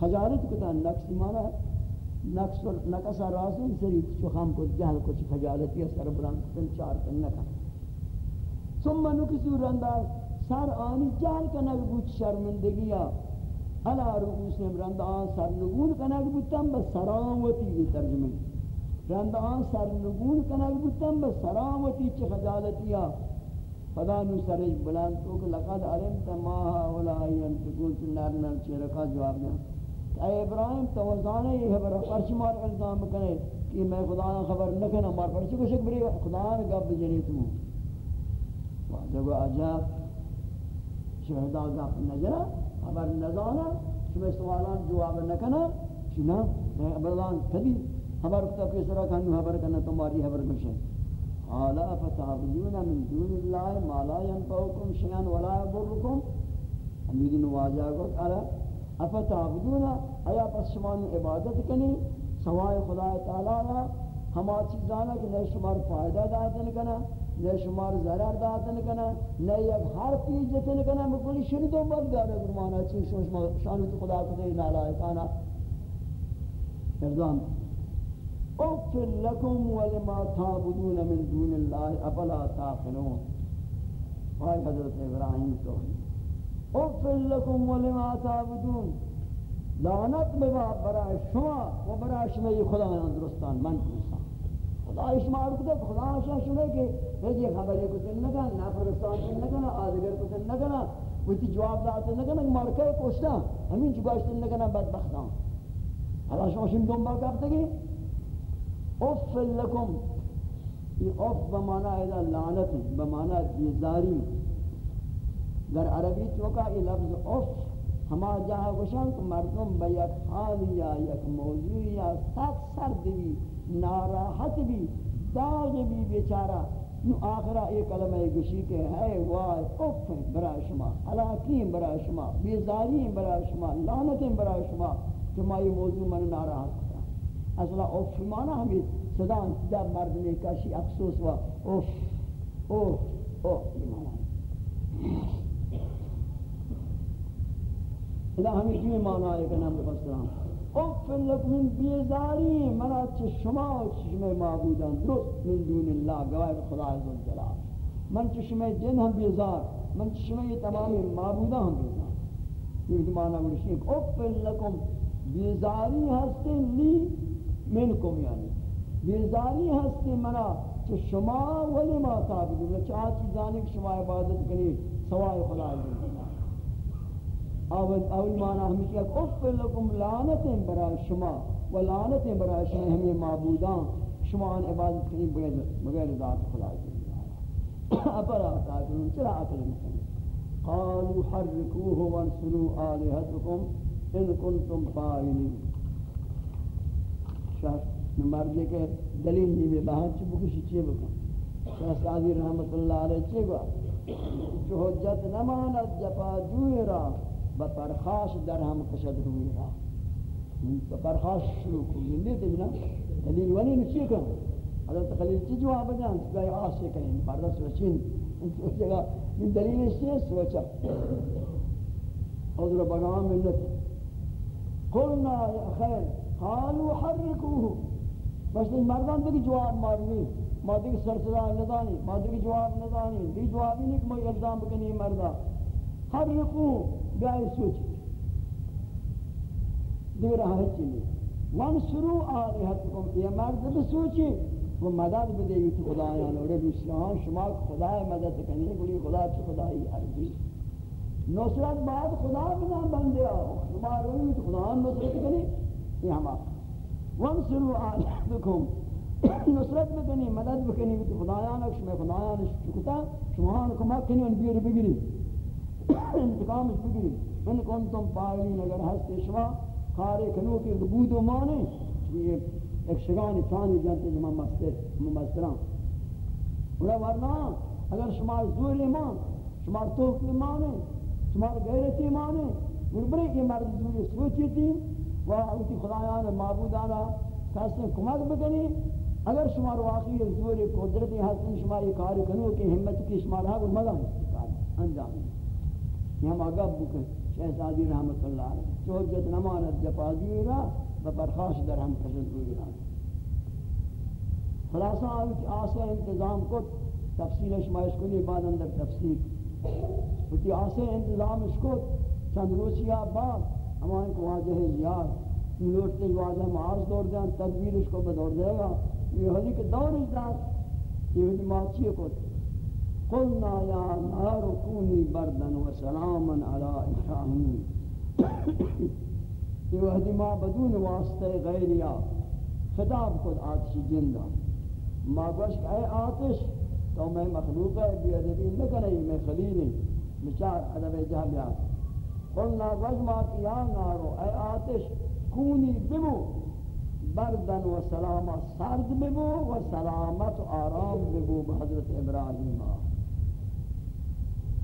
خجالت کتا نقص مانا۔ نقص نقص راسن سری چو خم کت، جہل کت، خجالتی سر بران کتن چار کن نکن ثم نکسو رند سر آنی جہل کنگ بو شرمندگیا علا رؤوسهم رند آن سر نگون کنگ بوتن بس سرامتی یہ ترجمه. رند آن سر نگون کنگ بوتن بس سرامتی چه خجالتیا خدا نو سرش بلند تو کہ لقد علمت ما هؤلاء ينطقون. نار نار چرکا جواب دیا. اے ابراہیم، تو زانے یہ خبر پرچ مار الزام کرے کہ میں خدا نہ خبر نہ کنا مار پرچ کو شک بری، خدا نے گب جنی تو جب عجب. شہدا گپ نظر خبر نہ شما سوالان جواب نہ کنا شنا بلان کبھی خبر تو کس طرح کن خبر کنا تمہاری خبر کچھ قال افتعبدون من دون الله ما لا ينفعكم شيئا ولا يضركم امید نواجہ کو قال افتعبدون؟ ایا پس شما عبادت کنی؟ سوائے خدا تعالی ہما چیزانا کہ نہ شمار فائدہ داتن کنا نہ شمار ضرر داتن کنا نہ یک ہر چیز جتن کنا مکلی شری دو مد دار گرمانا، چیز شما شان خدا کو دے نالا کانا ارزان، اغفر لكم ولما تعبدون من دون الله افلا تعقلون ہائے حضرت ابراہیم تو اغفر لكم ولما تعبدون۔ لعنت ببا برای شما و برای شما یہ خدا درستان من؟ انسان خدا شما کو خدا شما شما کہ یہ خبر کو تن نہ نہ فرستان تن نہ کنا آدگر کو تن نہ کنا وہ جواب داتے نہ کنا مارکے کوشتا ہمیں جگاش تن نہ کنا بدبختان اللہ شما شما دنبال کرتے گی اف لکم، یہ اف بمانا ہے لعنت، بمانا بیزاری۔ در عربی تو چوکا، یہ لفظ اف ہما جہاں گوشن کہ مردم با یک حال یا یک موضوع یا سخت سرد بھی ناراحت بھی، داغ بھی بیچارہ۔ نو آخرہ ایک کلمہ گوشی کہ ہے وای اف برای شما حلاکیم برای شما بیزاریم برای شما لعنتیم برای شما۔ کہ ما یہ موضوع من ناراحت کرتا۔ اصلا اوف مانا ہمیں صدا صدا مرد نے کاشی افسوس ہوا۔ اوف اوف اوف یہ مانا ہے۔ اذا ہمیں کیوں مانا ہے کہ نام بفسران اوف لکم بیزاری منا چھ شما چھ معبودان درست من دون اللہ گواہ خدا عز و جلال من چھ جن ہم بیزار، من چھ تمام معبودان ہم بیزار. یعنی یہ مانا گوشی اوف لکم بیزاری ہستے لی منکم یعنی. بیزاری ہستی منا کہ شما ولی ما تابدون تعبدون چاہ چیزانی کہ شما عبادت کنی سوائے خدا عزیز اول اول معنی ہمیشہ کہ لکم لعنتیں برای شما و لعنتیں برای شما ہمیں معبودان، شما ان عبادت کنی بغیر ذات خدا عزیز اپرا تعبدون چرا عقل مکنی قالوا حركوه وانسلوا آلهتكم إن كنتم فاعلين شاہ مردے کے دلیل نہیں میں باہر چھ بکشی چیئے بکن؟ شاہ سعادی رحمت اللہ علیہ چیئے گوا چو حجت نماند جپا جوئی را. بپرخاش در ہم کشد روئی را بپرخاش شروع کو یہ نہیں دینا دلیل ونی نچیئے کن حضرت خلیل چی جواب جان سبای آسے کہیں پردہ سوچین. سوچے گا یہ دلیل اس سے سوچا. حضر بگام ملت قلنا یا خیر. قالوا حركوه بس این مردان دیگه جواب مارنی ما دیگه سر صدا ندانی ما دیگه جواب ندانی دی جوابی نہیں کہ ما الزام بکنی مردا. حرقو بیائی سوچی دیر آئی چلی وانسرو آلیہتکم یہ مرد بسوچی وہ مدد بدے گی تو خدایان اور روسیان شما خدا مدد کنی بڑی خدا چی خدای عربی نصرت بعد خدا بنا بندے آو شما روی تو خدایان نصرت کنی۔ یہ ہم ہما وانسرو آلیہتکم نصرت بکنی مدد بکنی تو خدایان شما خدایان شکتا۔ شما کما کنی ان بیر بگیری انتقام بگیری ان یعنی کنتم پائلین اگر ہستے شما کارے کنو کی ربود و مانے یہ ایک شگانی چانی جانتے جمع مستر ممستران انہیں ورنہ اگر شمار زور ایمان شمار توق ایمان شمار غیرت ایمان بربرے یہ مرد زوری سوچی تھی و اوٹی خدایان معبودانا کسی کمک بکنی. اگر شمار واقعی زور قدرتی حسن شمار یہ کار کنو کی حمد کی شمار ہے وہ مدہ انجام. یہ ہم آگاب بکن، شہزادی رحمت اللہ علیہ، جو حجت نماند جپازی را و برخاش در ہم پسند ہوئی را خلاصہ آئی آسے انتظام کو تفصیل شمائش کنی، بعد اندر تفصیل. ہوتی آسے انتظام اس کو چند روسیہ بعد ہمارے کو واضح زیاد. لوٹتے واضح معاذ دور دیں تدبیر اس کو بدور دے گا. یہ حضی کے دور اجداد یہ حضی ماچی کو قلنا یا نار کونی بردن و سلاما علی ابراہیم یہ وحدی ما بدون واسطہ غیریا خطاب کد آتشی جندہ ما گوش اے آتش تو میں مخلوق ہے بی ادبی نکنی میں خلیلی بچار ادب جہبیا قلنا گوش ما کیا نارو اے آتش کونی بمو. بردن و سلامت سرد ببو و سلامت و آرام ببو بحضرت ابراہیم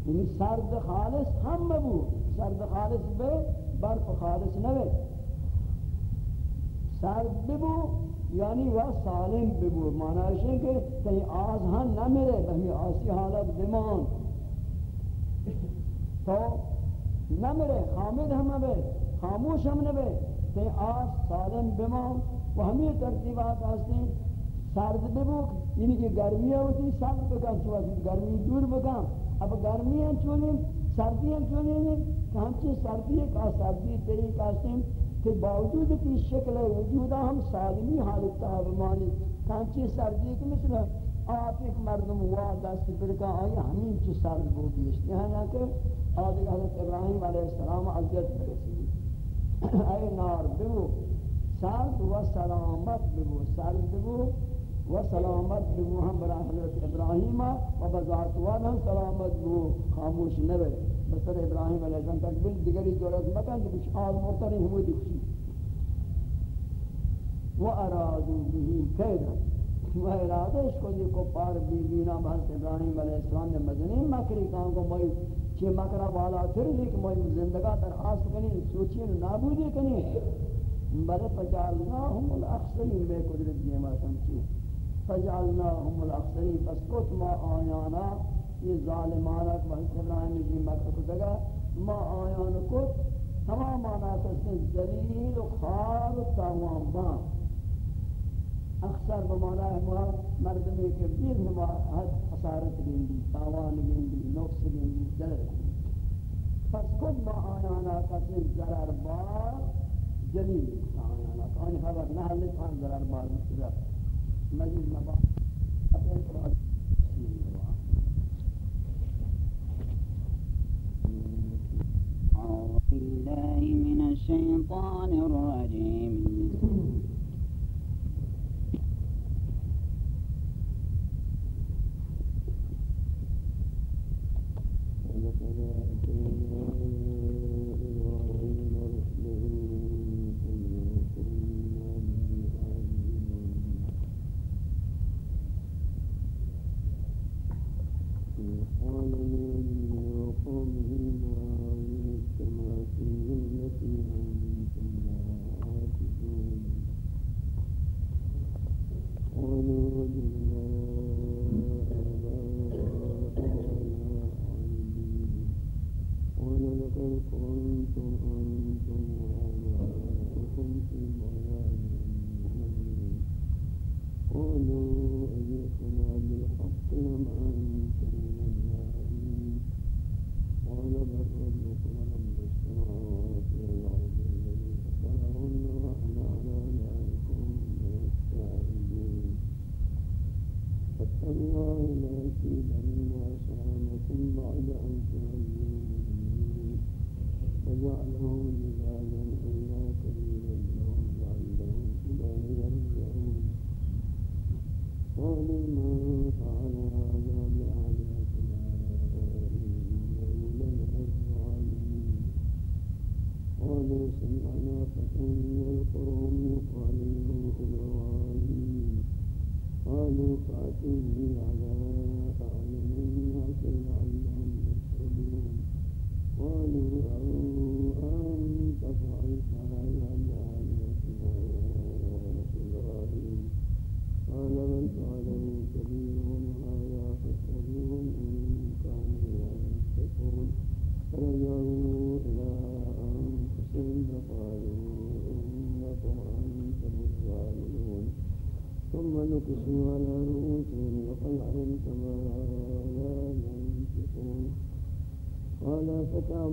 یعنی سرد خالص ہم ببو سرد خالص بے، برف خالص نوے سرد ببو یعنی وہ سالم ببو. معنی ہے کہ کہیں آز ہن نہ میرے بہمی آسی حالت بمان تو نہ میرے خامد ہم بے، خاموش ہم نہ بے کہیں آز سالم بمان وہ ہمیں ترتیبات آستے سرد ببو یعنی کہ گرمی ہوتی، سرد بکن چوہ گرمی دور بکن. اب گرمی ہیں چونیں، سردیاں چونیں ہیں کہ ہمچہ سردی کا سردی تیری قاسم کہ باوجود کی شکل وجودہ ہم سالمی حالت کا بمانی کہ ہمچہ سردی کے مثل آپ ایک مردم ہوا دست پر کا آئی، ہمیں چی سرد بو بیشتے ہیں یا کہ آدھے حضرت ابراہیم علیہ السلام عزیت برسی اے نار بو سرد و سلامت بو سرد بو و سلامت بو ہم برا حضرت ابراہیم و بذات وانا سلامت بو خاموش نوے بسر ابراہیم علیہ السلام تک بل دیگری جورت مکن کہ کچھ آل مرتنی ہمیں دکھشی و ارادو بہی قیدا و ارادہ اس کو یہ کو پار بی بینا بحث ابراہیم علیہ السلام نے مدنی مکری کہاں کو مئی چھ مکرہ والا پھر لیک مئی زندگاہ درخواست کنی، سوچی نابودی کنی. بلے پجالناہم الاخسرین بے قدرت دیما سمچی فجعلناهم الاخسرین پس کت ما آیانا یہ ظالمانہ کو حضرت ابراہیم کی مکہ کو دگا ما آیان کت تمام آنا کسے ذلیل و خار و تاوان ما اکثر بمانا ما مردمی کے دیر ہما حد خسارت گندی تاوان گندی نقص گندی درد پس کت ما آیانا کسے ضرر بار جلیل آیانا کانی خبر نہ لکھان ضرر بار مصرف أعوذ بالله من الشيطان الرجيم Thank you. نار